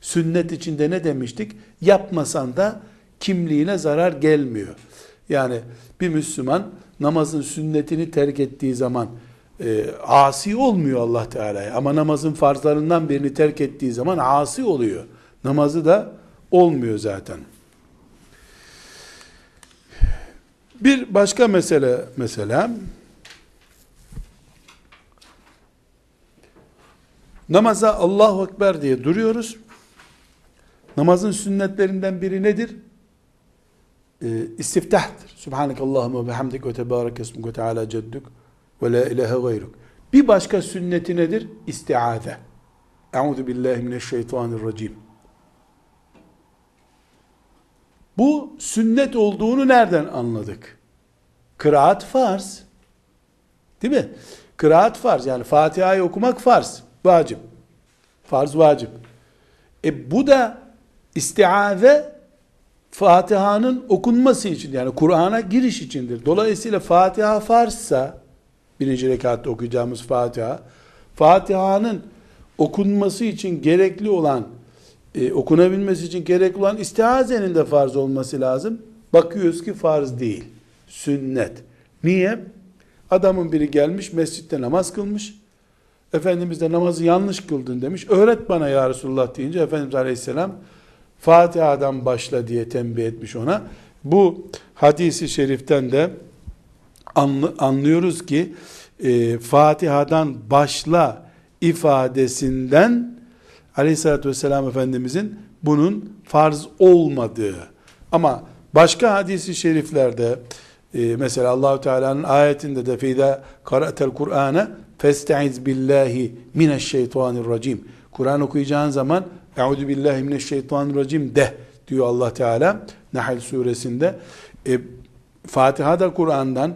Sünnet içinde ne demiştik? Yapmasan da kimliğine zarar gelmiyor. Yani bir Müslüman namazın sünnetini terk ettiği zaman e, asi olmuyor Allah Teala'ya. Ama namazın farzlarından birini terk ettiği zaman asi oluyor. Namazı da olmuyor zaten. Bir başka mesele mesela namaza Allahu Ekber diye duruyoruz. Namazın sünnetlerinden biri nedir? Ee, istiftahtır. Subhaneke Allahümme ve hamdik ve tebarek esmuk ve teala ceddük ve la ilahe gayruk. Bir başka sünneti nedir? İstiaze. Euzu billahi mineşşeytanirracim. Bu sünnet olduğunu nereden anladık? Kıraat farz. Değil mi? Kıraat farz. Yani Fatiha'yı okumak farz. Vacip. Farz vacip. E bu da istiaze Fatiha'nın okunması için yani Kur'an'a giriş içindir. Dolayısıyla Fatiha farzsa birinci rekatta okuyacağımız Fatiha Fatiha'nın okunması için gerekli olan e, okunabilmesi için gerekli olan istiazenin de farz olması lazım. Bakıyoruz ki farz değil. Sünnet. Niye? Adamın biri gelmiş mescitte namaz kılmış. Efendimiz de namazı yanlış kıldın demiş. Öğret bana ya Resulullah deyince Efendimiz Aleyhisselam Fatiha'dan başla diye tembih etmiş ona. Bu hadisi şeriften de anlıyoruz ki e, Fatiha'dan başla ifadesinden Aleyhisselatü Vesselam Efendimizin bunun farz olmadığı ama başka hadisi şeriflerde e, mesela Allahu Teala'nın ayetinde de feyda karatel Kur'an'a festaiz billahi mineşşeytanirracim. Kur'an okuyacağın zaman Euzu billahi mineşşeytanirracim de diyor Allah Teala Nahl suresinde. E, Fatiha da Kur'an'dan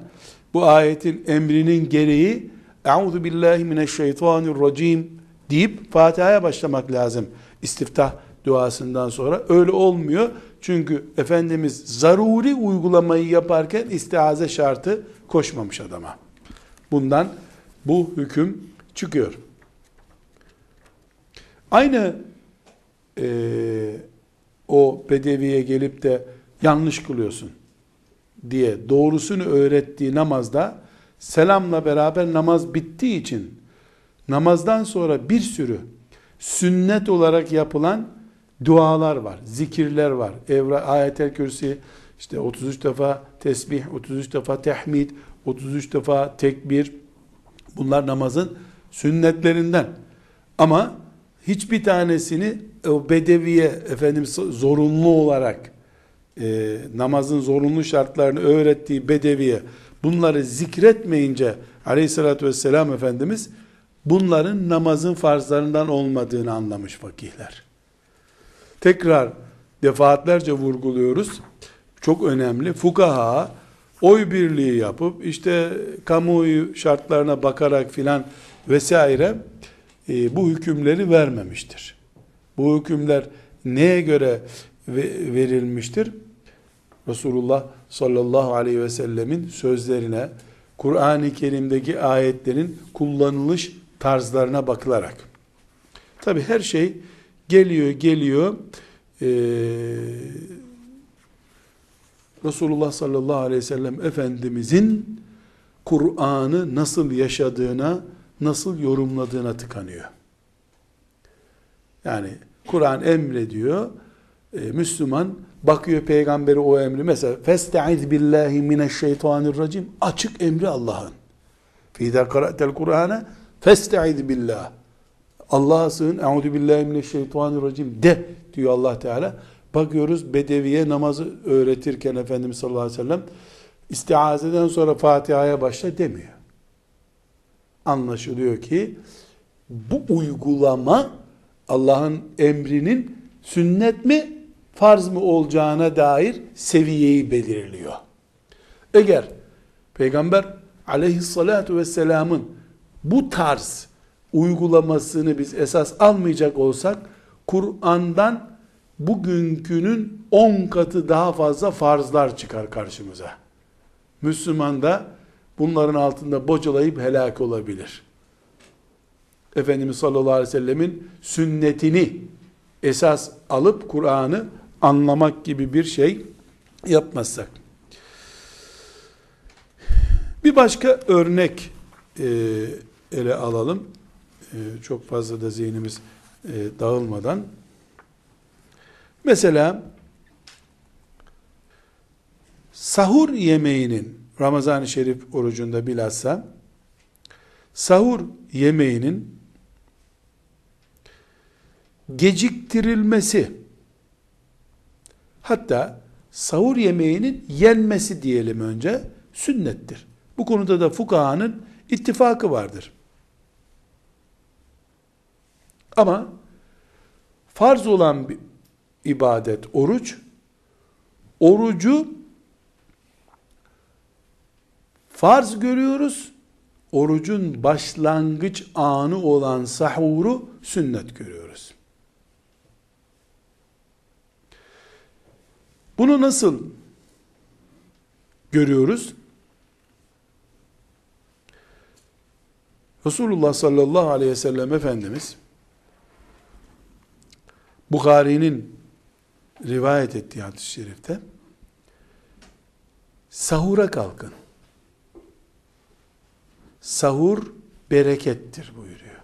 bu ayetin emrinin gereği Euzu billahi mineşşeytanirracim deyip Fatiha'ya başlamak lazım. İstiftah duasından sonra öyle olmuyor. Çünkü Efendimiz zaruri uygulamayı yaparken istiaze şartı koşmamış adama. Bundan bu hüküm çıkıyor. Aynı e, o bedeviye gelip de yanlış kılıyorsun diye doğrusunu öğrettiği namazda selamla beraber namaz bittiği için namazdan sonra bir sürü sünnet olarak yapılan dualar var, zikirler var. Evra, ayetel kürsi, işte 33 defa tesbih, 33 defa tehmid, 33 defa tekbir. Bunlar namazın sünnetlerinden. Ama hiçbir tanesini o bedeviye efendim zorunlu olarak e, namazın zorunlu şartlarını öğrettiği bedeviye bunları zikretmeyince aleyhissalatü vesselam Efendimiz bunların namazın farzlarından olmadığını anlamış fakihler. Tekrar defaatlerce vurguluyoruz. Çok önemli. Fukaha oy birliği yapıp işte kamuoyu şartlarına bakarak filan vesaire e, bu hükümleri vermemiştir. Bu hükümler neye göre verilmiştir? Resulullah sallallahu aleyhi ve sellemin sözlerine, Kur'an-ı Kerim'deki ayetlerin kullanılış tarzlarına bakılarak. Tabi her şey geliyor geliyor ee, Resulullah sallallahu aleyhi ve sellem Efendimizin Kur'an'ı nasıl yaşadığına, nasıl yorumladığına tıkanıyor. Yani Kur'an emrediyor, e, Müslüman bakıyor peygamberi o emri mesela festaiz billahi mineşşeytanirracim açık emri Allah'ın. Fîdâ kara'tel Kur'an'a festaiz billah. Allah'a sığın. Euzu billahi mineşşeytanirracim de diyor Allah Teala. Bakıyoruz Bedeviye namazı öğretirken Efendimiz sallallahu aleyhi ve sellem istiazeden sonra Fatiha'ya başla demiyor. Anlaşılıyor ki bu uygulama Allah'ın emrinin sünnet mi farz mı olacağına dair seviyeyi belirliyor. Eğer Peygamber aleyhissalatu vesselamın bu tarz uygulamasını biz esas almayacak olsak Kur'an'dan bugünkünün 10 katı daha fazla farzlar çıkar karşımıza. Müslüman da bunların altında bocalayıp helak olabilir. Efendimiz sallallahu aleyhi ve sellemin sünnetini esas alıp Kur'an'ı anlamak gibi bir şey yapmazsak. Bir başka örnek e, ele alalım. E, çok fazla da zihnimiz e, dağılmadan. Mesela sahur yemeğinin Ramazan-ı Şerif orucunda bilhassa sahur yemeğinin geciktirilmesi hatta sahur yemeğinin yenmesi diyelim önce sünnettir. Bu konuda da fukahanın ittifakı vardır. Ama farz olan bir ibadet oruç, orucu farz görüyoruz. Orucun başlangıç anı olan sahuru sünnet görüyoruz. Bunu nasıl görüyoruz? Resulullah sallallahu aleyhi ve sellem Efendimiz Bukhari'nin rivayet ettiği hadis-i şerifte sahura kalkın. Sahur berekettir buyuruyor.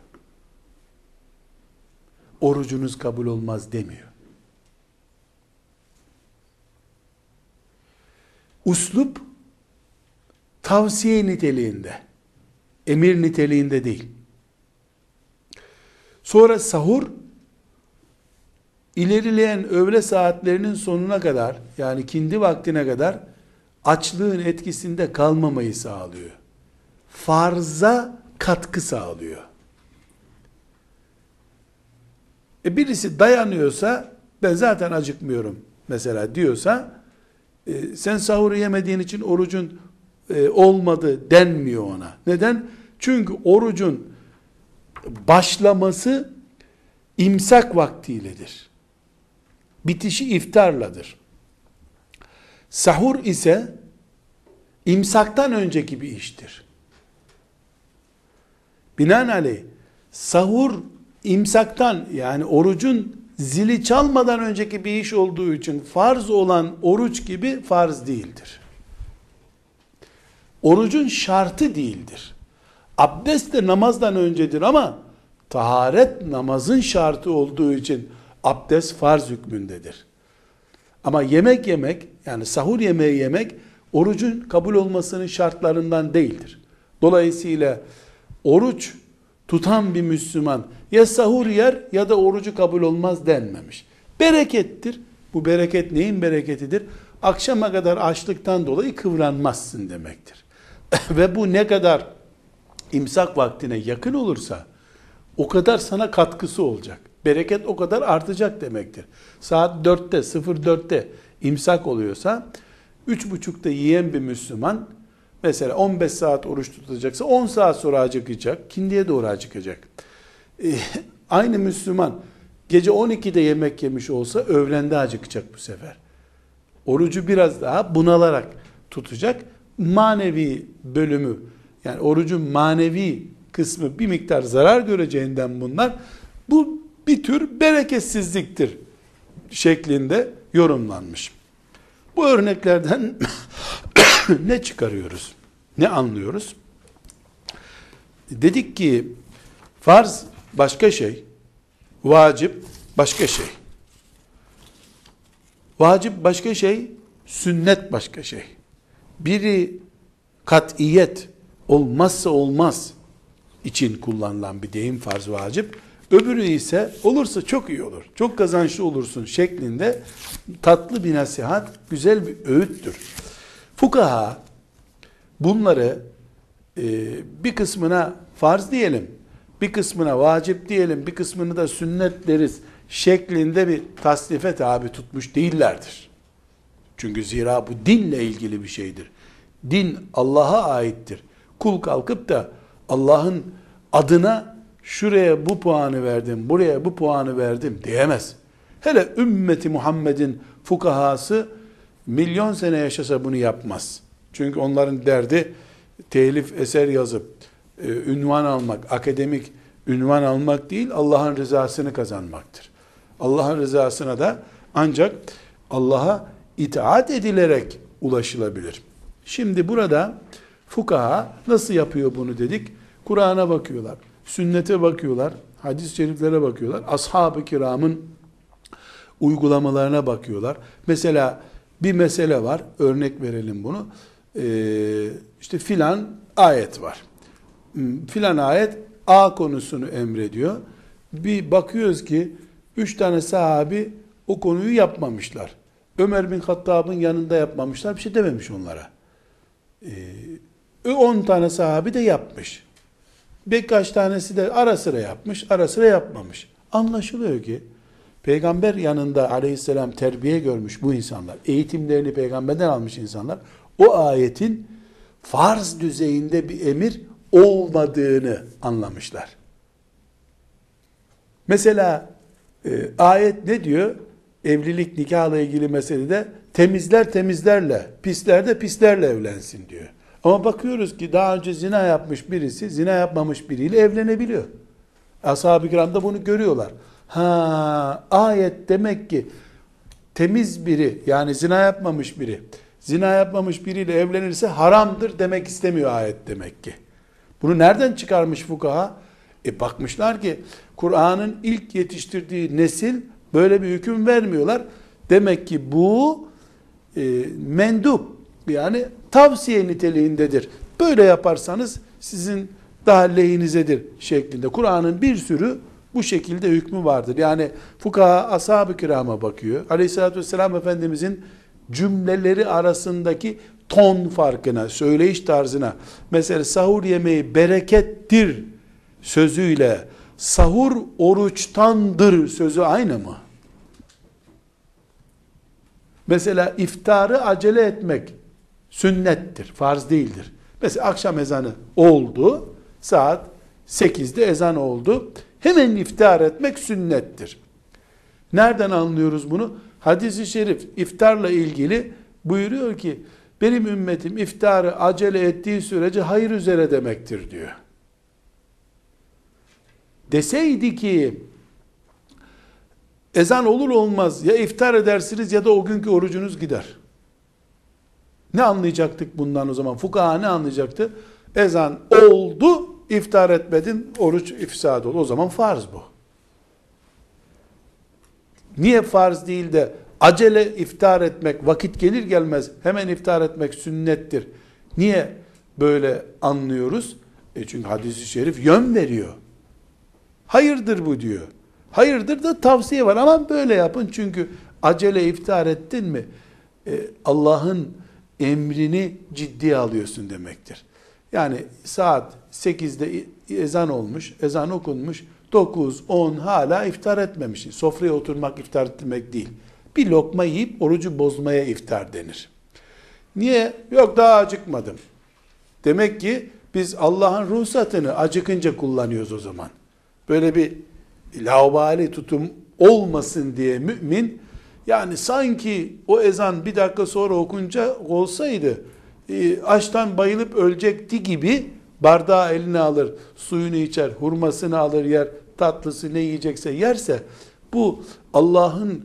Orucunuz kabul olmaz demiyor. Uslup tavsiye niteliğinde, emir niteliğinde değil. Sonra sahur ilerileyen öğle saatlerinin sonuna kadar yani kindi vaktine kadar açlığın etkisinde kalmamayı sağlıyor. Farza katkı sağlıyor. E birisi dayanıyorsa ben zaten acıkmıyorum mesela diyorsa e, sen sahuru yemediğin için orucun e, olmadı denmiyor ona. Neden? Çünkü orucun başlaması imsak vaktiyledir. Bitişi iftarladır. Sahur ise imsaktan önceki bir iştir. Binaenaleyh sahur imsaktan yani orucun zili çalmadan önceki bir iş olduğu için farz olan oruç gibi farz değildir. Orucun şartı değildir. Abdest de namazdan öncedir ama taharet namazın şartı olduğu için abdest farz hükmündedir. Ama yemek yemek yani sahur yemeği yemek orucun kabul olmasının şartlarından değildir. Dolayısıyla oruç tutan bir Müslüman ya sahur yer ya da orucu kabul olmaz denmemiş. Berekettir. Bu bereket neyin bereketidir? Akşama kadar açlıktan dolayı kıvranmazsın demektir. Ve bu ne kadar imsak vaktine yakın olursa o kadar sana katkısı olacak. Bereket o kadar artacak demektir. Saat 4'te 04'te imsak oluyorsa 3.30'da yiyen bir Müslüman mesela 15 saat oruç tutacaksa 10 saat sonra acıkacak. Kindiye doğru acıkacak. Ee, aynı Müslüman gece 12'de yemek yemiş olsa öğlende acıkacak bu sefer. Orucu biraz daha bunalarak tutacak. Manevi bölümü yani orucun manevi kısmı bir miktar zarar göreceğinden bunlar bu bir tür bereketsizliktir şeklinde yorumlanmış. Bu örneklerden ne çıkarıyoruz? Ne anlıyoruz? Dedik ki farz başka şey, vacip başka şey. Vacip başka şey, sünnet başka şey. Biri katiyet olmazsa olmaz için kullanılan bir deyim farz vacip. Öbürü ise olursa çok iyi olur. Çok kazançlı olursun şeklinde tatlı bir nasihat, güzel bir öğüttür. Fukaha bunları e, bir kısmına farz diyelim, bir kısmına vacip diyelim, bir kısmını da sünnet deriz şeklinde bir tasnife tabi tutmuş değillerdir. Çünkü zira bu dinle ilgili bir şeydir. Din Allah'a aittir. Kul kalkıp da Allah'ın adına şuraya bu puanı verdim, buraya bu puanı verdim diyemez. Hele ümmeti Muhammed'in fukahası milyon sene yaşasa bunu yapmaz. Çünkü onların derdi telif eser yazıp e, ünvan almak, akademik ünvan almak değil, Allah'ın rızasını kazanmaktır. Allah'ın rızasına da ancak Allah'a itaat edilerek ulaşılabilir. Şimdi burada fukaha nasıl yapıyor bunu dedik? Kur'an'a bakıyorlar, sünnete bakıyorlar, hadis-i şeriflere bakıyorlar, ashab-ı kiramın uygulamalarına bakıyorlar. Mesela bir mesele var, örnek verelim bunu. Ee, işte filan ayet var. Hmm, filan ayet A konusunu emrediyor. Bir bakıyoruz ki üç tane sahabi o konuyu yapmamışlar. Ömer bin Hattab'ın yanında yapmamışlar. Bir şey dememiş onlara. Ee, 10 tane sahabi de yapmış. Birkaç tanesi de ara sıra yapmış, ara sıra yapmamış. Anlaşılıyor ki peygamber yanında aleyhisselam terbiye görmüş bu insanlar. Eğitimlerini peygamberden almış insanlar. O ayetin farz düzeyinde bir emir olmadığını anlamışlar. Mesela e, ayet ne diyor? Evlilik nikahla ilgili meselede temizler temizlerle, pisler de pislerle evlensin diyor. Ama bakıyoruz ki daha önce zina yapmış birisi zina yapmamış biriyle evlenebiliyor. Ashab-ı kiram da bunu görüyorlar. Ha, ayet demek ki temiz biri yani zina yapmamış biri zina yapmamış biriyle evlenirse haramdır demek istemiyor ayet demek ki. Bunu nereden çıkarmış fukaha? E bakmışlar ki Kur'an'ın ilk yetiştirdiği nesil böyle bir hüküm vermiyorlar. Demek ki bu e, mendup yani tavsiye niteliğindedir. Böyle yaparsanız sizin daha lehinizedir şeklinde. Kur'an'ın bir sürü bu şekilde hükmü vardır. Yani fukaha ashab-ı kirama bakıyor. Aleyhissalatü vesselam Efendimizin cümleleri arasındaki ton farkına, söyleyiş tarzına, mesela sahur yemeği berekettir sözüyle sahur oruçtandır sözü aynı mı? Mesela iftarı acele etmek sünnettir, farz değildir. Mesela akşam ezanı oldu, saat 8'de ezan oldu. Hemen iftar etmek sünnettir. Nereden anlıyoruz bunu? Hadis-i şerif iftarla ilgili buyuruyor ki benim ümmetim iftarı acele ettiği sürece hayır üzere demektir diyor. Deseydi ki ezan olur olmaz ya iftar edersiniz ya da o günkü orucunuz gider. Ne anlayacaktık bundan o zaman? Fukaha ne anlayacaktı? Ezan oldu, iftar etmedin, oruç ifsad oldu. O zaman farz bu. Niye farz değil de acele iftar etmek, vakit gelir gelmez hemen iftar etmek sünnettir. Niye böyle anlıyoruz? E çünkü hadisi şerif yön veriyor. Hayırdır bu diyor. Hayırdır da tavsiye var ama böyle yapın çünkü acele iftar ettin mi e, Allah'ın emrini ciddiye alıyorsun demektir. Yani saat 8'de ezan olmuş, ezan okunmuş, 9, 10 hala iftar etmemişsin. Sofraya oturmak iftar etmek değil. Bir lokma yiyip orucu bozmaya iftar denir. Niye? Yok daha acıkmadım. Demek ki biz Allah'ın ruhsatını acıkınca kullanıyoruz o zaman. Böyle bir laubali tutum olmasın diye mümin yani sanki o ezan bir dakika sonra okunca olsaydı e, açtan bayılıp ölecekti gibi bardağı eline alır, suyunu içer, hurmasını alır yer, tatlısı ne yiyecekse yerse bu Allah'ın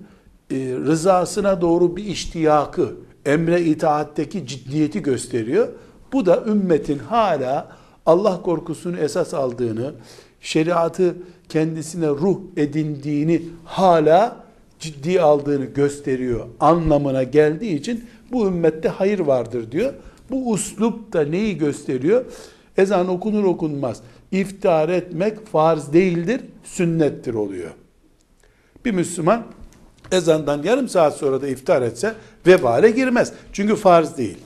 e, rızasına doğru bir iştiyakı, emre itaatteki ciddiyeti gösteriyor. Bu da ümmetin hala Allah korkusunu esas aldığını, şeriatı kendisine ruh edindiğini hala ciddi aldığını gösteriyor anlamına geldiği için bu ümmette hayır vardır diyor. Bu uslup da neyi gösteriyor? Ezan okunur okunmaz. İftar etmek farz değildir, sünnettir oluyor. Bir Müslüman ezandan yarım saat sonra da iftar etse vebale girmez. Çünkü farz değil.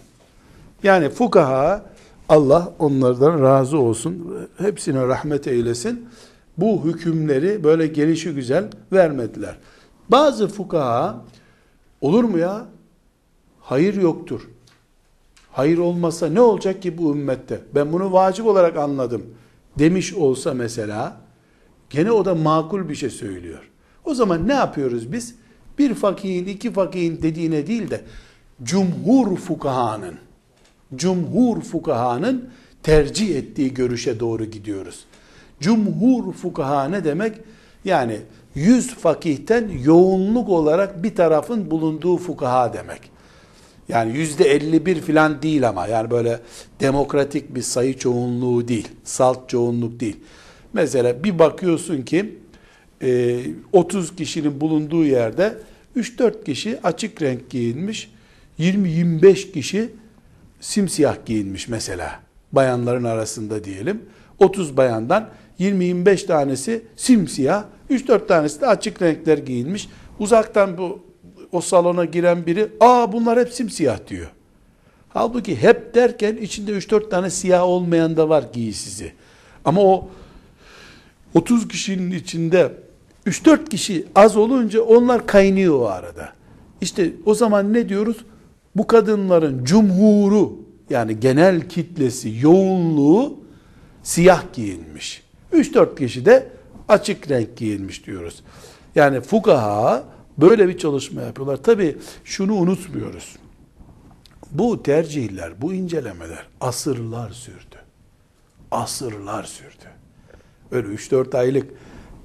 Yani fukaha Allah onlardan razı olsun. Hepsine rahmet eylesin. Bu hükümleri böyle gelişi güzel vermediler. Bazı fukaha olur mu ya? Hayır yoktur. Hayır olmasa ne olacak ki bu ümmette? Ben bunu vacip olarak anladım demiş olsa mesela gene o da makul bir şey söylüyor. O zaman ne yapıyoruz biz? Bir fakihin, iki fakihin dediğine değil de cumhur fukahanın cumhur fukahanın tercih ettiği görüşe doğru gidiyoruz. Cumhur fukaha ne demek? Yani yüz fakihten yoğunluk olarak bir tarafın bulunduğu fukaha demek. Yani yüzde 51 filan değil ama yani böyle demokratik bir sayı çoğunluğu değil, salt çoğunluk değil. Mesela bir bakıyorsun ki 30 e, kişinin bulunduğu yerde 3-4 kişi açık renk giyinmiş, 20-25 kişi simsiyah giyinmiş mesela. Bayanların arasında diyelim. 30 bayandan 20-25 tanesi simsiyah, 3-4 tanesi de açık renkler giyinmiş. Uzaktan bu o salona giren biri, aa bunlar hep simsiyah diyor. Halbuki hep derken içinde 3-4 tane siyah olmayan da var giysisi. Ama o 30 kişinin içinde 3-4 kişi az olunca onlar kaynıyor o arada. İşte o zaman ne diyoruz? Bu kadınların cumhuru yani genel kitlesi, yoğunluğu siyah giyinmiş. 3-4 kişi de açık renk giyinmiş diyoruz. Yani fukaha böyle bir çalışma yapıyorlar. Tabi şunu unutmuyoruz. Bu tercihler, bu incelemeler asırlar sürdü. Asırlar sürdü. Öyle 3-4 aylık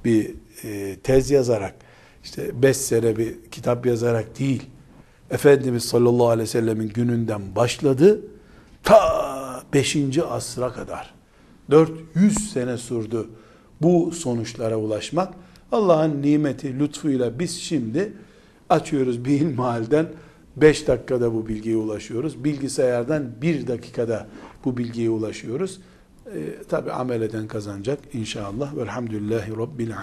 bir e, tez yazarak, işte 5 sene bir kitap yazarak değil, Efendimiz sallallahu aleyhi ve sellemin gününden başladı, ta 5. asra kadar, 400 sene sürdü bu sonuçlara ulaşmak. Allah'ın nimeti, lütfuyla biz şimdi açıyoruz bir ilmihalden 5 dakikada bu bilgiye ulaşıyoruz. Bilgisayardan 1 dakikada bu bilgiye ulaşıyoruz. Ee, Tabi amel eden kazanacak inşallah. Velhamdülillahi Rabbil alemin.